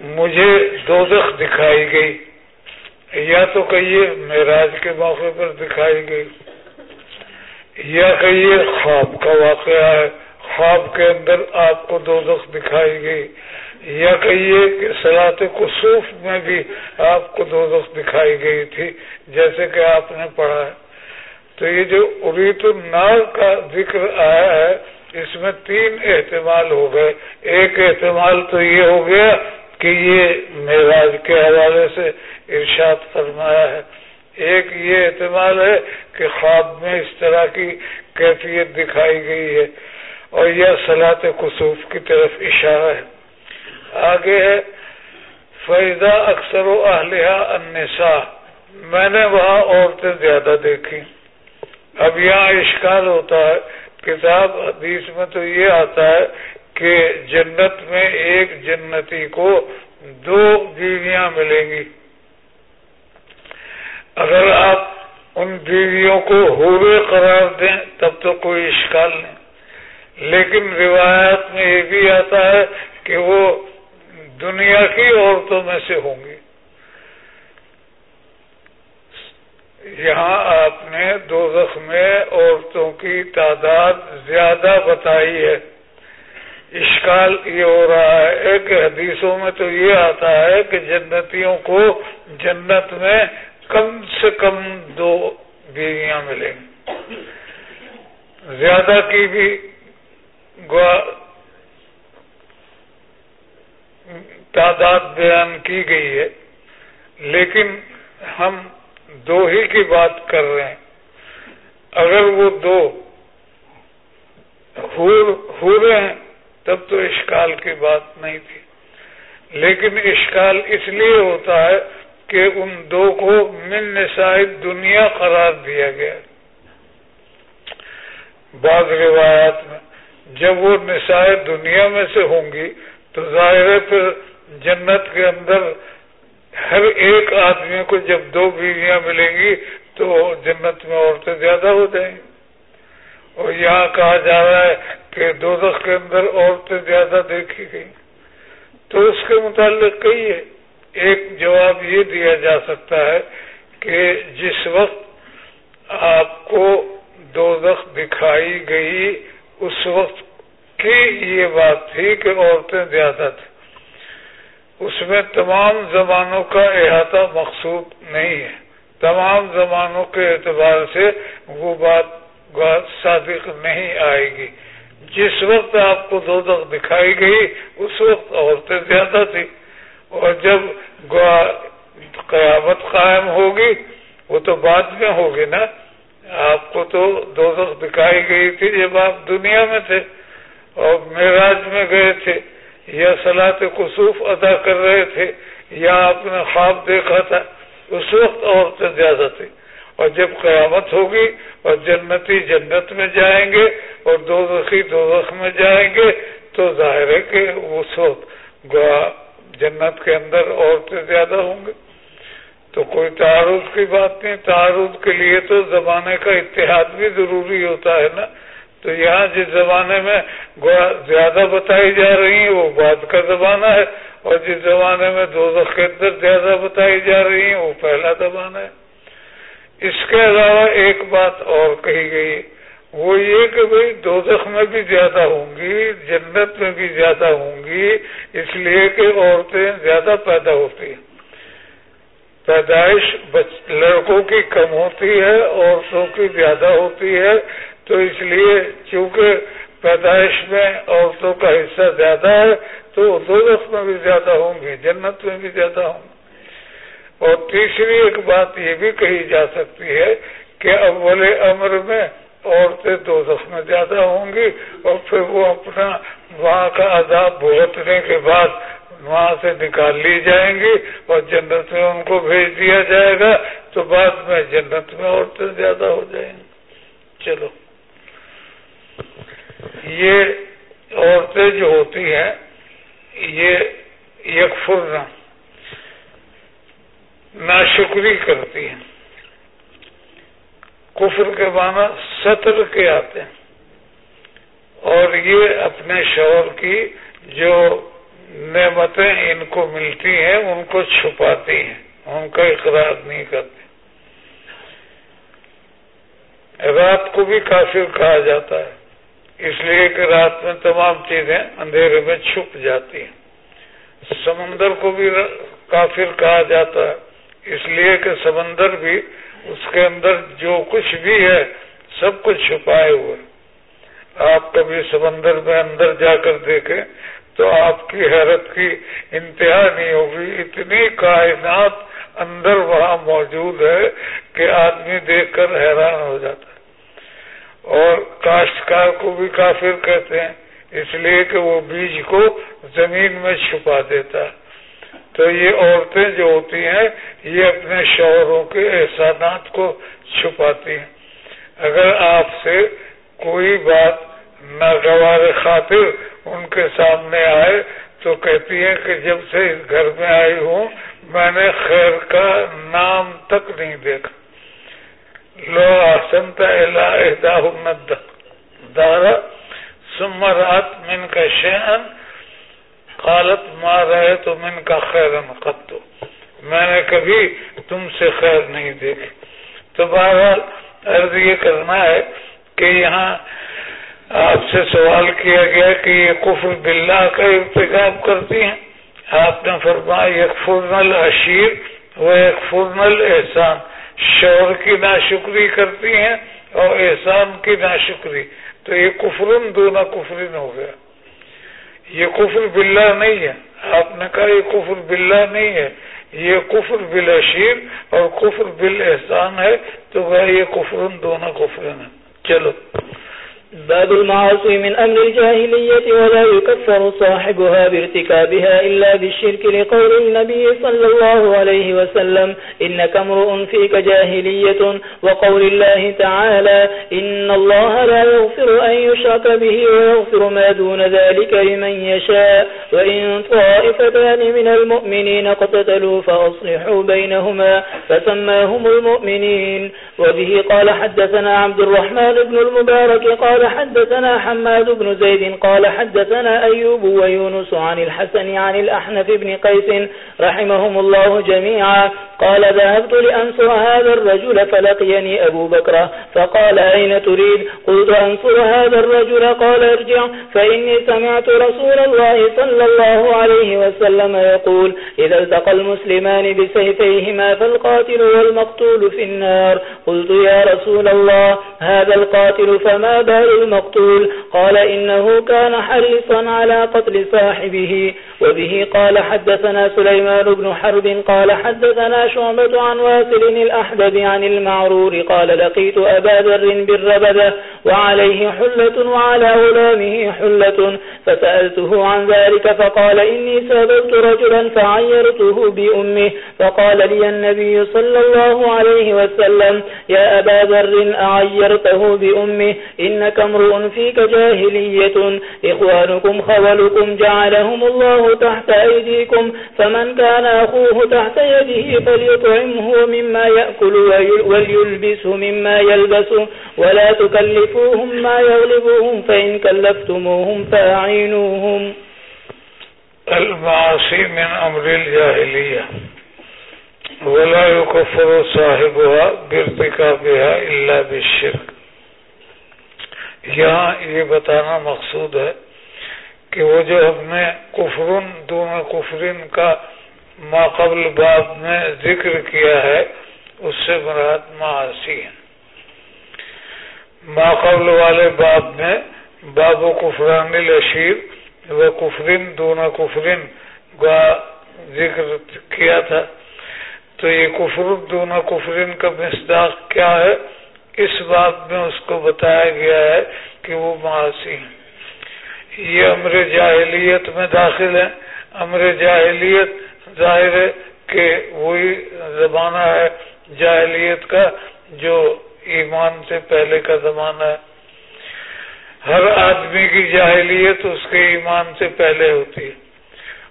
مجھے دوزخ دکھائی گئی۔ یا تو کہیے، معراج کے موقع پر دکھائی گئی۔ یا کہیے خواب کا واقعہ ہے۔ خواب کے اندر آپ کو دو دخ دکھائی گئی۔ یا کہیے کہ سلاط کسوف میں بھی آپ کو دو دخ دکھائی گئی تھی، جیسے کہ آپ نے پڑھا ہے۔ تو یہ جو اریت النار کا ذکر آیا ہے، اس میں تین احتمال ہو گئے۔ ایک احتمال تو یہ ہو گیا کہ یہ معراج کے حوالے سے ارشاد فرمایا ہے۔ ایک یہ احتمال ہے کہ خواب میں اس طرح کی کیفیت دکھائی گئی ہے اور یہ سلاط کسوف کی طرف اشارہ ہے۔ آگے ہے فیضا اکثر و اہلیہ انسا میں نے وہاں عورتیں زیادہ دیکھی۔ اب یہاں اشکال ہوتا ہے، کتاب، حدیث میں تو یہ آتا ہے کہ جنت میں ایک جنتی کو دو بیویاں ملیں گی۔ اگر آپ ان بیویوں کو ہوئے قرار دیں، تب تو کوئی اشکال نہیں۔ لیکن روایت میں یہ بھی آتا ہے کہ وہ دنیا کی عورتوں میں سے ہوں گی۔ یہاں آپ نے دو میں عورتوں کی تعداد زیادہ بتائی ہے۔ اشکال یہ ہو رہا ہے۔ کہ حدیثوں میں تو یہ آتا ہے کہ جنتیوں کو جنت میں کم سے کم دو بیویاں ملیں۔ گی زیادہ کی بھی تعداد بیان کی گئی ہے، لیکن ہم دو ہی کی بات کر رہے ہیں۔ اگر وہ دو ہو رہے ہیں، تب تو اشکال کی بات نہیں تھی۔ لیکن اشکال اس لیے ہوتا ہے کہ ان دو کو من نسائد دنیا قرار دیا گیا۔ بعض روایات میں جب وہ نسائد دنیا میں سے ہوں گی تو ظاہر پھر جنت کے اندر ہر ایک آدمی کو جب دو بیویاں ملیں گی تو جنت میں عورتیں زیادہ ہو جائیں۔ گی اور یہاں کہا جا رہا ہے کہ دو کے اندر عورتیں زیادہ دیکھی گئی تو اس کے متعلق کئی ہے ایک جواب یہ دیا جا سکتا ہے کہ جس وقت آپ کو دو دکھائی گئی، اس وقت کی یہ بات تھی کہ عورتیں زیادہ تھیں۔ اس میں تمام زبانوں کا احاطہ مقصود نہیں ہے۔ تمام زبانوں کے اعتبار سے وہ بات صادق نہیں آئے گی۔ جس وقت آپ کو دو دکھائی گئی، اس وقت عورتیں زیادہ تھی اور جب قیامت قائم ہوگی، وہ تو بعد میں ہوگی نا۔ آپ کو تو دو دکھائی گئی تھی جب آپ دنیا میں تھے اور معراج میں گئے تھے، یا سلاط کسوف ادا کر رہے تھے، یا آپ نے خواب دیکھا تھا، اس وقت عورتیں زیادہ تھی اور جب قیامت ہوگی اور جنتی جنت میں جائیں گے اور دو رخی دو رخ میں جائیں گے، تو ظاہر ہے کہ اس وقت جنت کے اندر عورتیں زیادہ ہوں گے۔ تو کوئی تعارف کی بات نہیں تعارف کے لیے تو زمانے کا اتحاد بھی ضروری ہوتا ہے نا۔ تو یہاں جس زمانے میں زیادہ بتائی جا رہی ہیں، وہ بعد کا زمانہ ہے۔ اور جس زمانے میں دو کے اندر زیادہ بتائی جا رہی ہیں، وہ پہلا زمانہ ہے۔ اس کے علاوہ ایک بات اور کہی گئی۔ وہ یہ کہ بھائی دو میں بھی زیادہ ہوں گی جنت میں بھی زیادہ ہوں گی، اس لیے کہ عورتیں زیادہ پیدا ہوتی ہیں۔ پیدائش لڑکوں کی کم ہوتی ہے، عورتوں کی زیادہ ہوتی ہے، تو اس لیے چونکہ پیدائش میں عورتوں کا حصہ زیادہ ہے، تو دو میں بھی زیادہ ہوں گی جنت میں بھی زیادہ ہوں گی۔ اور تیسری ایک بات یہ بھی کہی جا سکتی ہے کہ اول امر میں عورتیں دو میں زیادہ ہوں گی اور پھر وہ اپنا وہاں کا عذاب بھگتنے کے بعد وہاں سے نکال لی جائیں گی اور جنت میں ان کو بھیج دیا جائے گا تو بعد میں جنت میں عورتیں زیادہ ہو جائیں گی۔ چلو۔ یہ عورتیں جو ہوتی ہیں، یہ یکفر ناشکری کرتی ہیں۔ کفر کے معنی سطر کے آتے ہیں۔ اور یہ اپنے شوہر کی جو نعمتیں ان کو ملتی ہیں، ان کو چھپاتی ہیں۔ ان کا اقرار نہیں کرتی رات کو بھی کافر کہا جاتا ہے۔ اس لیے کہ رات میں تمام چیزیں اندھیرے میں چھپ جاتی ہیں۔ سمندر کو بھی کافر کہا جاتا ہے۔ اس لیے کہ سمندر بھی اس کے اندر جو کچھ بھی ہے، سب کچھ چھپائے ہوئے۔ آپ کبھی سمندر میں اندر جا کر دیکھیں تو آپ کی حیرت کی انتہا نہیں ہوگی۔ اتنی کائنات اندر وہاں موجود ہے کہ آدمی دیکھ کر حیران ہو جاتا ہے۔ اور کاشتکار کو بھی کافر کہتے ہیں، اس لیے کہ وہ بیج کو زمین میں چھپا دیتا ہے۔ تو یہ عورتیں جو ہوتی ہیں، یہ اپنے شوہروں کے احسانات کو چھپاتی ہیں۔ اگر آپ سے کوئی بات ناگوار خاطر ان کے سامنے آئے، تو کہتی ہے کہ جب سے اس گھر میں آئی ہوں، میں نے خیر کا نام تک نہیں دیکھا۔ لو آسنتا دارا سمرات من کا شہن قالت مار رہے تو من کا خیر قطو میں نے کبھی تم سے خیر نہیں دیکھی۔ تو بہرحال عرض یہ کرنا ہے کہ یہاں آپ سے سوال کیا گیا کہ یہ کفر باللہ کا ارتکاب کرتی ہیں۔ آپ نے فرمایا ایک فرنل اشیر و ایک فرنل احسان شور کی ناشکری کرتی ہیں اور احسان کی ناشکری۔ تو یہ کفرن دونوں کفرن ہو گیا۔ یہ کفر باللہ نہیں ہے۔ آپ نے کہا یہ کفر باللہ نہیں ہے۔ یہ کفر بالاشیر اور کفر بالاحسان ہے۔ تو وہ یہ کفرن دونوں کفرن ہیں۔ چلو۔ باب المعاصي من أمر الجاهلية ولا يكفر صاحبها بارتكابها إلا بالشرك لقول النبي صلى الله عليه وسلم إنك امرؤ فيك جاهلية وقول الله تعالى إن الله لا يغفر أن يشرك به ويغفر ما دون ذلك لمن يشاء وإن طائفتان من المؤمنين قتتلوا فأصلحوا بينهما فسماهم المؤمنين وبه قال حدثنا عبد الرحمن بن المبارك قال حدثنا حماد بن زيد قال حدثنا أيوب ويونس عن الحسن عن الأحنف بن قيس رحمهم الله جميعا قال ذهبت لأنصر هذا الرجل فلقيني أبو بكر فقال أين تريد؟ قلت أنصر هذا الرجل قال ارجع فإني سمعت رسول الله صلى الله عليه وسلم يقول إذا التقى المسلمان بسيفيهما فالقاتل والمقتول في النار قلت يا رسول الله هذا القاتل فما بال المقتول، قال إنه كان حريصا على قتل صاحبه، وبه قال حدثنا سليمان بن حرب، قال حدثنا شعبة عن واسل الأحدب عن المعرور، قال لقيت أبا ذر بالربدة وعليه حلة وعلى غلامه حلة، فسألته عن ذلك، فقال إني سابلت رجلا فعيرته بأمه، فقال لي النبي صلى الله عليه وسلم، يا أبا ذر أعيرته بأمه، إنك امرؤ فيك جاهلية إخوانكم خولكم جعلهم الله تحت أيديكم. فمن كان أخوه تحت يده فليطعمه مما يأكل وليلبسه مما يلبس. ولا تكلفوهم ما يغلبوهم فإن كلفتموهم فأعينوهم. المعاصي من أمر الجاهلية ولا يكفر صاحبها بارتكابها إلا بالشرك. یہاں یہ بتانا مقصود ہے کہ وہ جو ہم نے کفرن دونوں کفرین کا ماقبل باب میں ذکر کیا ہے، اس سے مراد معاشی ہے ماقبل والے باب میں باب و کفران الشیر و کفرین دونوں کفرین کا ذکر کیا تھا۔ تو یہ کفر دونوں کفرین کا مصداق کیا ہے؟ اس بات میں اس کو بتایا گیا ہے کہ وہ معاشی ہیں۔ یہ امر جاہلیت میں داخل ہے امر جاہلیت ظاہر ہے کہ وہی زمانہ ہے جاہلیت کا جو ایمان سے پہلے کا زمانہ ہے۔ ہر آدمی کی جاہلیت اس کے ایمان سے پہلے ہوتی ہے۔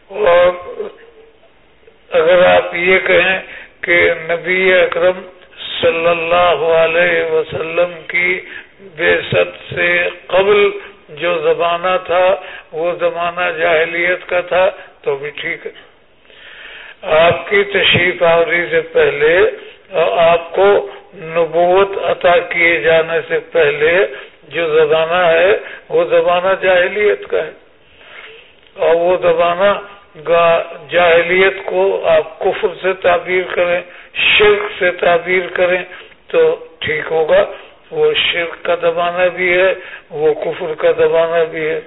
اور اگر آپ یہ کہیں کہ نبی اکرم صلی اللہ علیہ وسلم کی بے ست سے قبل جو زمانہ تھا، وہ زمانہ جاہلیت کا تھا، تو بھی ٹھیک ہے۔ آپ کی تشریف آوری سے پہلے آپ کو نبوت عطا کیے جانے سے پہلے جو زمانہ ہے، وہ زمانہ جاہلیت کا ہے۔ اور وہ زمانہ جاہلیت کو آپ کفر سے تعبیر کریں۔ شرک سے تعبیر کریں تو ٹھیک ہوگا۔ وہ شرک کا زمانہ بھی ہے، وہ کفر کا زمانہ بھی ہے۔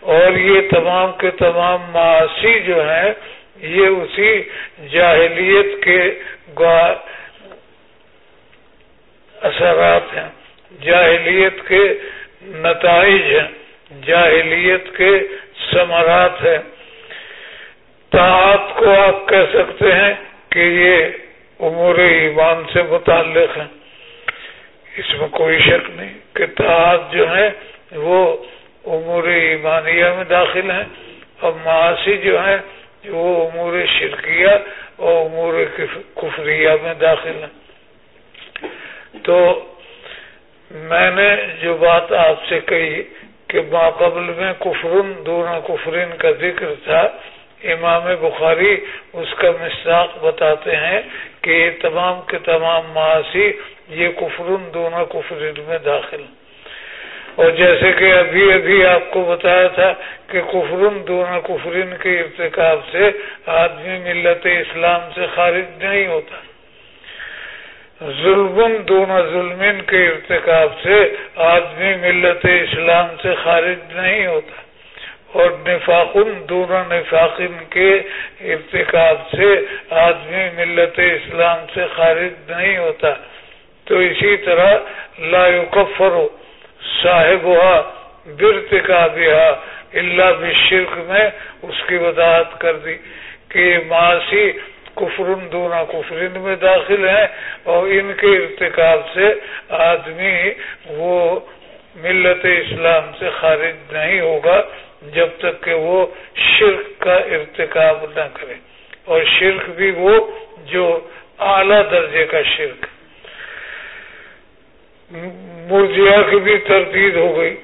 اور یہ تمام کے تمام معاشی جو ہیں، یہ اسی جاہلیت کے اثرات ہیں۔ جاہلیت کے نتائج ہیں، جاہلیت کے ثمرات ہیں۔ تعات کو آپ کہہ سکتے ہیں کہ یہ امور ایمان سے متعلق ہیں۔ اس میں کوئی شک نہیں کہ تعات جو ہیں وہ امور ایمانیہ میں داخل ہیں اور معاشی جو ہیں وہ امور شرکیہ اور امور کفریہ میں داخل ہیں تو میں نے جو بات آپ سے کہی کہ ماقبل میں کفرن، دونوں کفرین کا ذکر تھا، امام بخاری اس کا مشتاق بتاتے ہیں کہ یہ تمام کے تمام معاشی یہ کفرن دونوں کفرین میں داخل اور جیسے کہ ابھی ابھی آپ کو بتایا تھا کہ کفرن دونوں کفرین کے ارتکاب سے آدمی ملت اسلام سے خارج نہیں ہوتا۔ ظلم دونوں ظلم کے ارتکاب سے آدمی ملت اسلام سے خارج نہیں ہوتا۔ اور نفاقن دونوں نفاقن کے ارتکاب سے آدمی ملت اسلام سے خارج نہیں ہوتا۔ تو اسی طرح لا يكفر صاحب ہوا برتکا اللہ بھی شرک میں اس کی وضاحت کر دی کہ معاشی کفرن دونوں کفرن میں داخل ہیں اور ان کے ارتکاب سے آدمی وہ ملت اسلام سے خارج نہیں ہوگا۔ جب تک کہ وہ شرک کا ارتکاب نہ کرے۔ اور شرک بھی وہ جو اعلی درجے کا شرک۔ مرجیا کی بھی تردید ہو گئی۔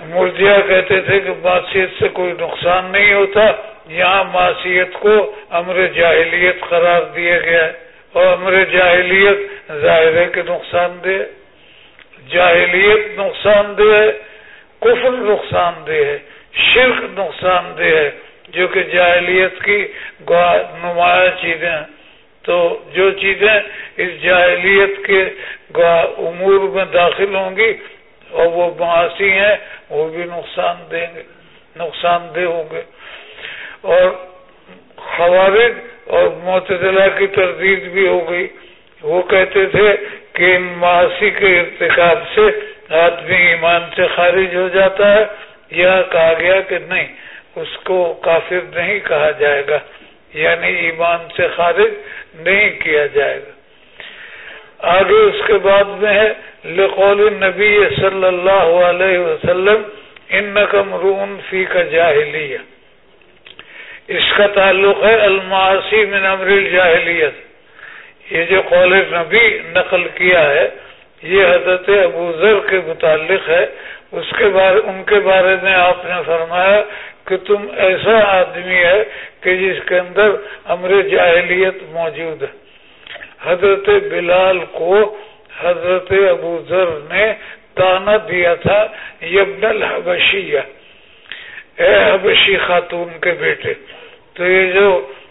مرجیا کہتے تھے کہ معاشیت سے کوئی نقصان نہیں ہوتا۔ یہاں معاشیت کو امر جاہلیت قرار دیا گیا ہے۔ اور امر جاہلیت ظاہر کے نقصان دہ جاہلیت نقصان دہ ہے، کفر نقصان دہ ہے۔ شرک نقصان دہ ہے۔ جو کہ جاہلیت کی نمایاں چیزیں تو جو چیزیں اس جاہلیت کے امور میں داخل ہوں گی اور وہ معاشی ہیں، وہ بھی نقصان دیں گے، نقصان دہ ہوں گے۔ اور خوارج اور معتدلہ کی تردید بھی ہو گئی۔ وہ کہتے تھے کہ معاشی کے ارتکاب سے آدمی ایمان سے خارج ہو جاتا ہے۔ یہ کہا گیا کہ نہیں، اس کو کافر نہیں کہا جائے گا یعنی ایمان سے خارج نہیں کیا جائے گا۔ آگے اس کے بعد میں ہے، لقول نبی صلی اللہ علیہ وسلم ان نقم رون فی کا جاہلیہ۔ اس کا تعلق ہے الماسی من امر الجاہلیت یہ جو قول نبی نقل کیا ہے، یہ حضرت ابو ذر کے متعلق ہے۔ اس کے بارے ان کے بارے میں آپ نے فرمایا کہ تم ایسا آدمی ہے کہ جس کے اندر امر جاہلیت موجود ہے۔ حضرت بلال کو حضرت ابو ذر نے تانا دیا تھا یبن الحبشیہ اے حبشی خاتون کے بیٹے، تو یہ جو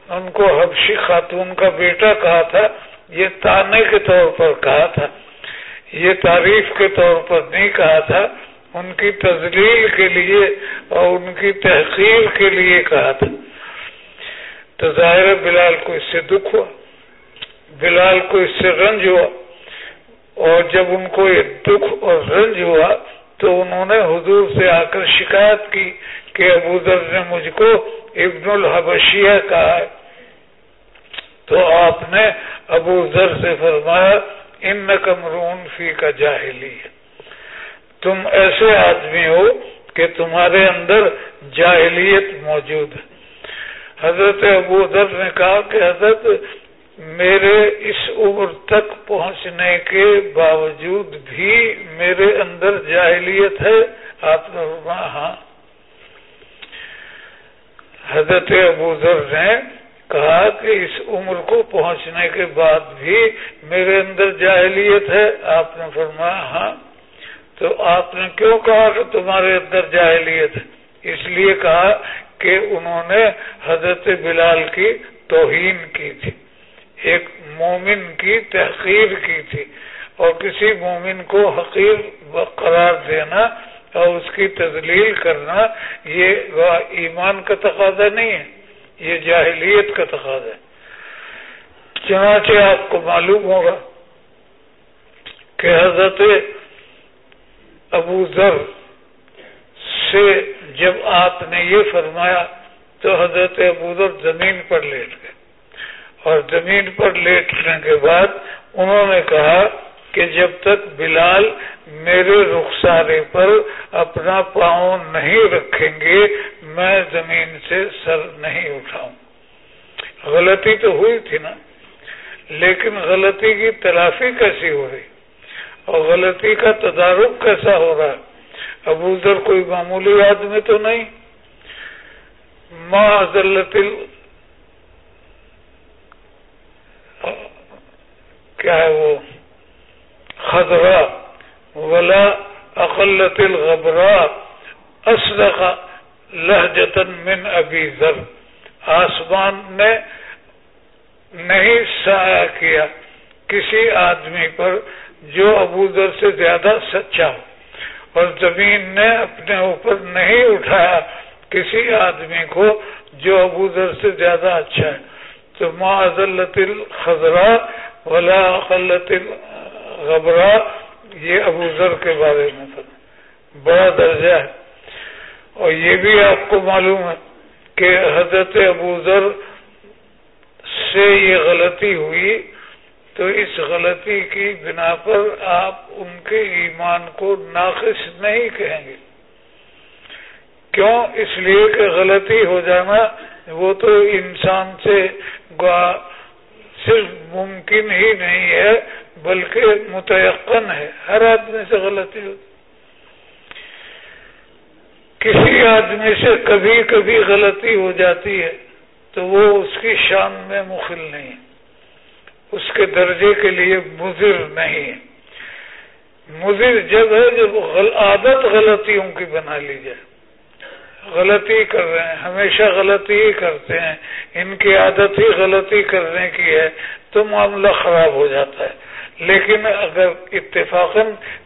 ان کو حبشی خاتون کا بیٹا کہا تھا، یہ تانے کے طور پر کہا تھا۔ یہ تعریف کے طور پر نہیں کہا تھا ان کی تزلیل کے لیے اور ان کی تحقیر کے لیے کہا تھا۔ تو ظاہر بلال کو اس سے دکھ ہوا، بلال کو اس سے رنج ہوا۔ اور جب ان کو یہ دکھ اور رنج ہوا، تو انہوں نے حضور سے آ کر شکایت کی کہ ابو ذر نے مجھ کو ابن الحبشیہ کہا ہے۔ تو آپ نے ابو ذر سے فرمایا ان کمرون فی کا جاہلی ہے تم ایسے آدمی ہو کہ تمہارے اندر جاہلیت موجود ہے۔ حضرت ابو ذر نے کہا کہ حضرت، میرے اس عمر تک پہنچنے کے باوجود بھی میرے اندر جاہلیت ہے۔ آپ نے ہاں۔ حضرت ابو ذر نے کہا کہ اس عمر کو پہنچنے کے بعد بھی میرے اندر جاہلیت ہے۔ آپ نے فرمایا ہاں۔ تو آپ نے کیوں کہا کہ تمہارے اندر جاہلیت ہے؟ اس لیے کہا کہ انہوں نے حضرت بلال کی توہین کی تھی، ایک مومن کی تحقیر کی تھی، اور کسی مومن کو حقیر قرار دینا اور اس کی تزلیل کرنا یہ ایمان کا تقاضا نہیں ہے، یہ جاہلیت کا تقاضا ہے۔ چنانچہ آپ کو معلوم ہوگا کہ حضرت ابو ذر سے جب آپ نے یہ فرمایا تو حضرت ابو ذر زمین پر لیٹ گئے۔ اور زمین پر لیٹنے کے بعد انہوں نے کہا کہ جب تک بلال میرے رخسارے پر اپنا پاؤں نہیں رکھیں گے، میں زمین سے سر نہیں اٹھاؤں۔ غلطی تو ہوئی تھی نا، لیکن غلطی کی تلافی کیسی ہو رہی؟ اور غلطی کا تدارک کیسا ہو رہا ہے؟ ابو ذر کوئی معمولی آدمی تو نہیں؟ ماں کیا ہے وہ؟ خزرا ولا اقلت الغبرا اسلق لہجتن من ابی ذر۔ آسمان نے نہیں سایہ کیا کسی آدمی پر جو ابو ذر سے زیادہ سچا ہو۔ اور زمین نے اپنے اوپر نہیں اٹھایا کسی آدمی کو جو ابو ذر سے زیادہ اچھا ہے۔ تو معذلت الخضرا ولا اقلت غبرا یہ ابو ذر کے بارے میں بڑا درجہ ہے۔ اور یہ بھی آپ کو معلوم ہے کہ حضرت ابو ذر سے یہ غلطی ہوئی۔ تو اس غلطی کی بنا پر آپ ان کے ایمان کو ناقص نہیں کہیں گے۔ کیوں؟ اس لیے کہ غلطی ہو جانا وہ تو انسان سے صرف ممکن ہی نہیں ہے، بلکہ متعقن ہے۔ ہر آدمی سے غلطی ہوتی۔ کسی آدمی سے کبھی کبھی غلطی ہو جاتی ہے تو وہ اس کی شان میں مخل نہیں۔ اس کے درجے کے لیے مضر نہیں۔ مضر جب ہے جب عادت غلطیوں کی بنا لی جائے۔ غلطی کر رہے ہیں، ہمیشہ غلطی ہی کرتے ہیں۔ ان کی عادت ہی غلطی کرنے کی ہے تو معاملہ خراب ہو جاتا ہے۔ لیکن اگر اتفاق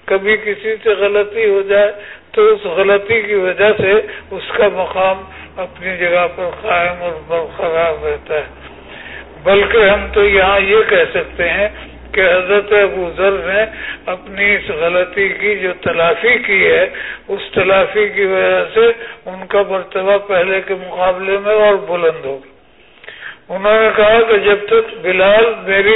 کبھی کسی سے غلطی ہو جائے تو اس غلطی کی وجہ سے اس کا مقام اپنی جگہ پر قائم اور برقرار رہتا ہے۔ بلکہ ہم تو یہاں یہ کہہ سکتے ہیں کہ حضرت ابو ذر نے اپنی اس غلطی کی جو تلافی کی ہے، اس تلافی کی وجہ سے ان کا مرتبہ پہلے کے مقابلے میں اور بلند ہوگا انہوں نے کہا کہ جب تک بلال میری،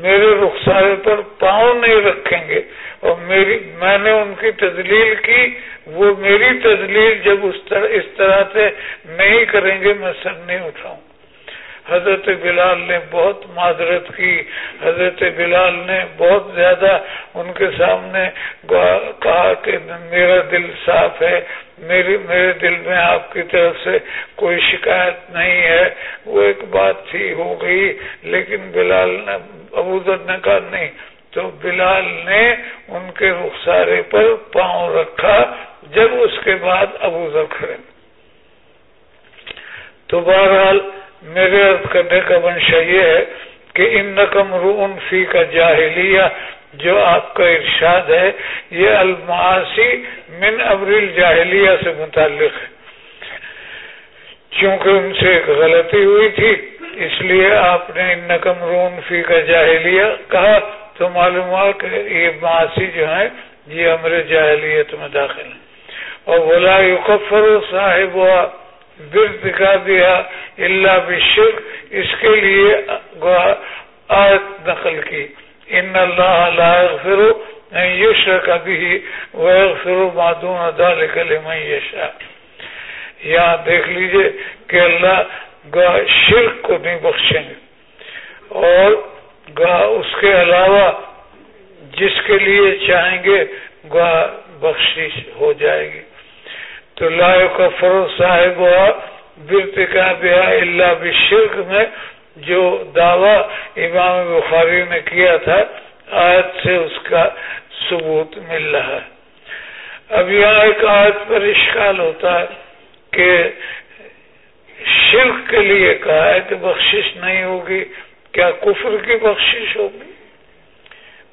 میرے رخسارے پر پاؤں نہیں رکھیں گے اور میری، میں نے ان کی تدلیل کی، وہ میری تدلیل جب اس طرح اس طرح سے نہیں کریں گے، میں سر نہیں اٹھاؤں۔ حضرت بلال نے بہت معذرت کی۔ حضرت بلال نے بہت زیادہ ان کے سامنے کہا کہ میرا دل صاف ہے، میری میرے دل میں آپ کی طرف سے کوئی شکایت نہیں ہے۔ وہ ایک بات تھی، ہو گئی۔ لیکن بلال نے ابو ذر نے کہا، نہیں۔ تو بلال نے ان کے رخسارے پر پاؤں رکھا۔ جب اس کے بعد ابو ذکر تو بہرحال میرے عرض کرنے کا منشا یہ ہے کہ ان نقم رون فی کا جاہلیہ، جو آپ کا ارشاد ہے، یہ الماسی من ابریل جاہلیہ سے متعلق ہے۔ چونکہ ان سے ایک غلطی ہوئی تھی، اس لیے آپ نے ان نقم رون فی کا جاہلیہ کہا۔ تو معلوم ہوا کہ یہ معاشی جو ہیں، یہ امر جاہلیت میں داخل ہیں۔ اور بولا یقفر صاحب ہوا برد کا دیا اللہ بشک اس کے لیے آیت نقل کی۔ ان اللہ لا يغفر ان يشرك به ويغفر ما دون ذلك لمن يشاء یہاں دیکھ لیجیے کہ اللہ گاہ شرک کو نہیں بخشیں گے۔ اور اس کے علاوہ جس کے لیے چاہیں گے گاہ بخشش ہو جائے گی۔ تو لا کفر صاحب ہوا بیا اللہ بشرک میں، جو دعویٰ امام بخاری نے کیا تھا، آیت سے اس کا ثبوت مل رہا ہے۔ اب یہاں ایک آیت پر اشکال ہوتا ہے کہ شرک کے لیے کہا ہے کہ بخشش نہیں ہوگی، کیا کفر کی بخشش ہوگی؟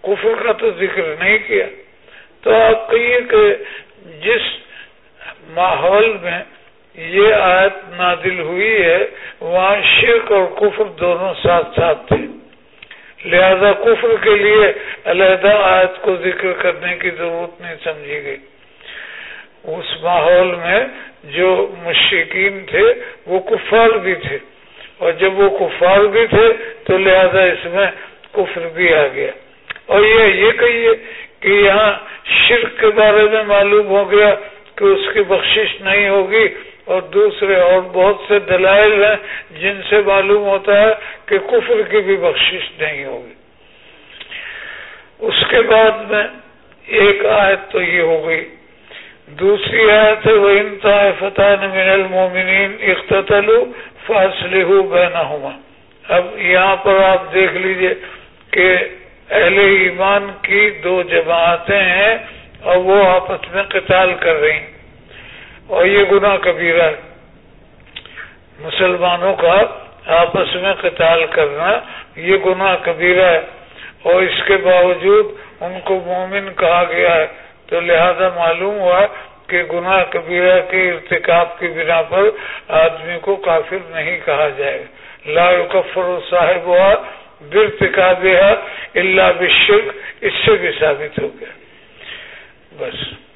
کفر کا تو ذکر نہیں کیا۔ تو آپ کہیے کہ جس ماحول میں یہ آیت نادل ہوئی ہے، وہاں شرک اور کفر دونوں ساتھ ساتھ تھے۔ لہذا کفر کے لیے علیحدہ آیت کو ذکر کرنے کی ضرورت نہیں سمجھی گئی۔ اس ماحول میں جو مشرقین تھے، وہ کفار بھی تھے۔ اور جب وہ کفار بھی تھے، تو لہذا اس میں کفر بھی آ گیا۔ اور یہ یہ کہیے کہ یہاں شرک کے بارے میں معلوم ہو گیا۔ کہ اس کی بخشش نہیں ہوگی اور دوسرے اور بہت سے دلائل ہیں جن سے معلوم ہوتا ہے کہ کفر کی بھی بخشش نہیں ہوگی۔ اس کے بعد میں ایک آیت تو یہ ہو گئی۔ دوسری آیت ہے وہ انتہا فتح من المومنین اختتلو فاصلہ بینہما اب یہاں پر آپ دیکھ لیجیے کہ اہل ایمان کی دو جماعتیں ہیں اور وہ آپس میں قتال کر رہی ہیں۔ اور یہ گناہ کبیرہ ہے۔ مسلمانوں کا آپس میں قتال کرنا یہ گناہ کبیرہ ہے۔ اور اس کے باوجود ان کو مومن کہا گیا ہے۔ تو لہذا معلوم ہوا کہ گناہ کبیرہ کے ارتکاب کی بنا پر آدمی کو کافر نہیں کہا جائے۔ لا کفر صاحب ہوا برتکاب اللہ بشک اس سے بھی ثابت ہو گیا۔ بس۔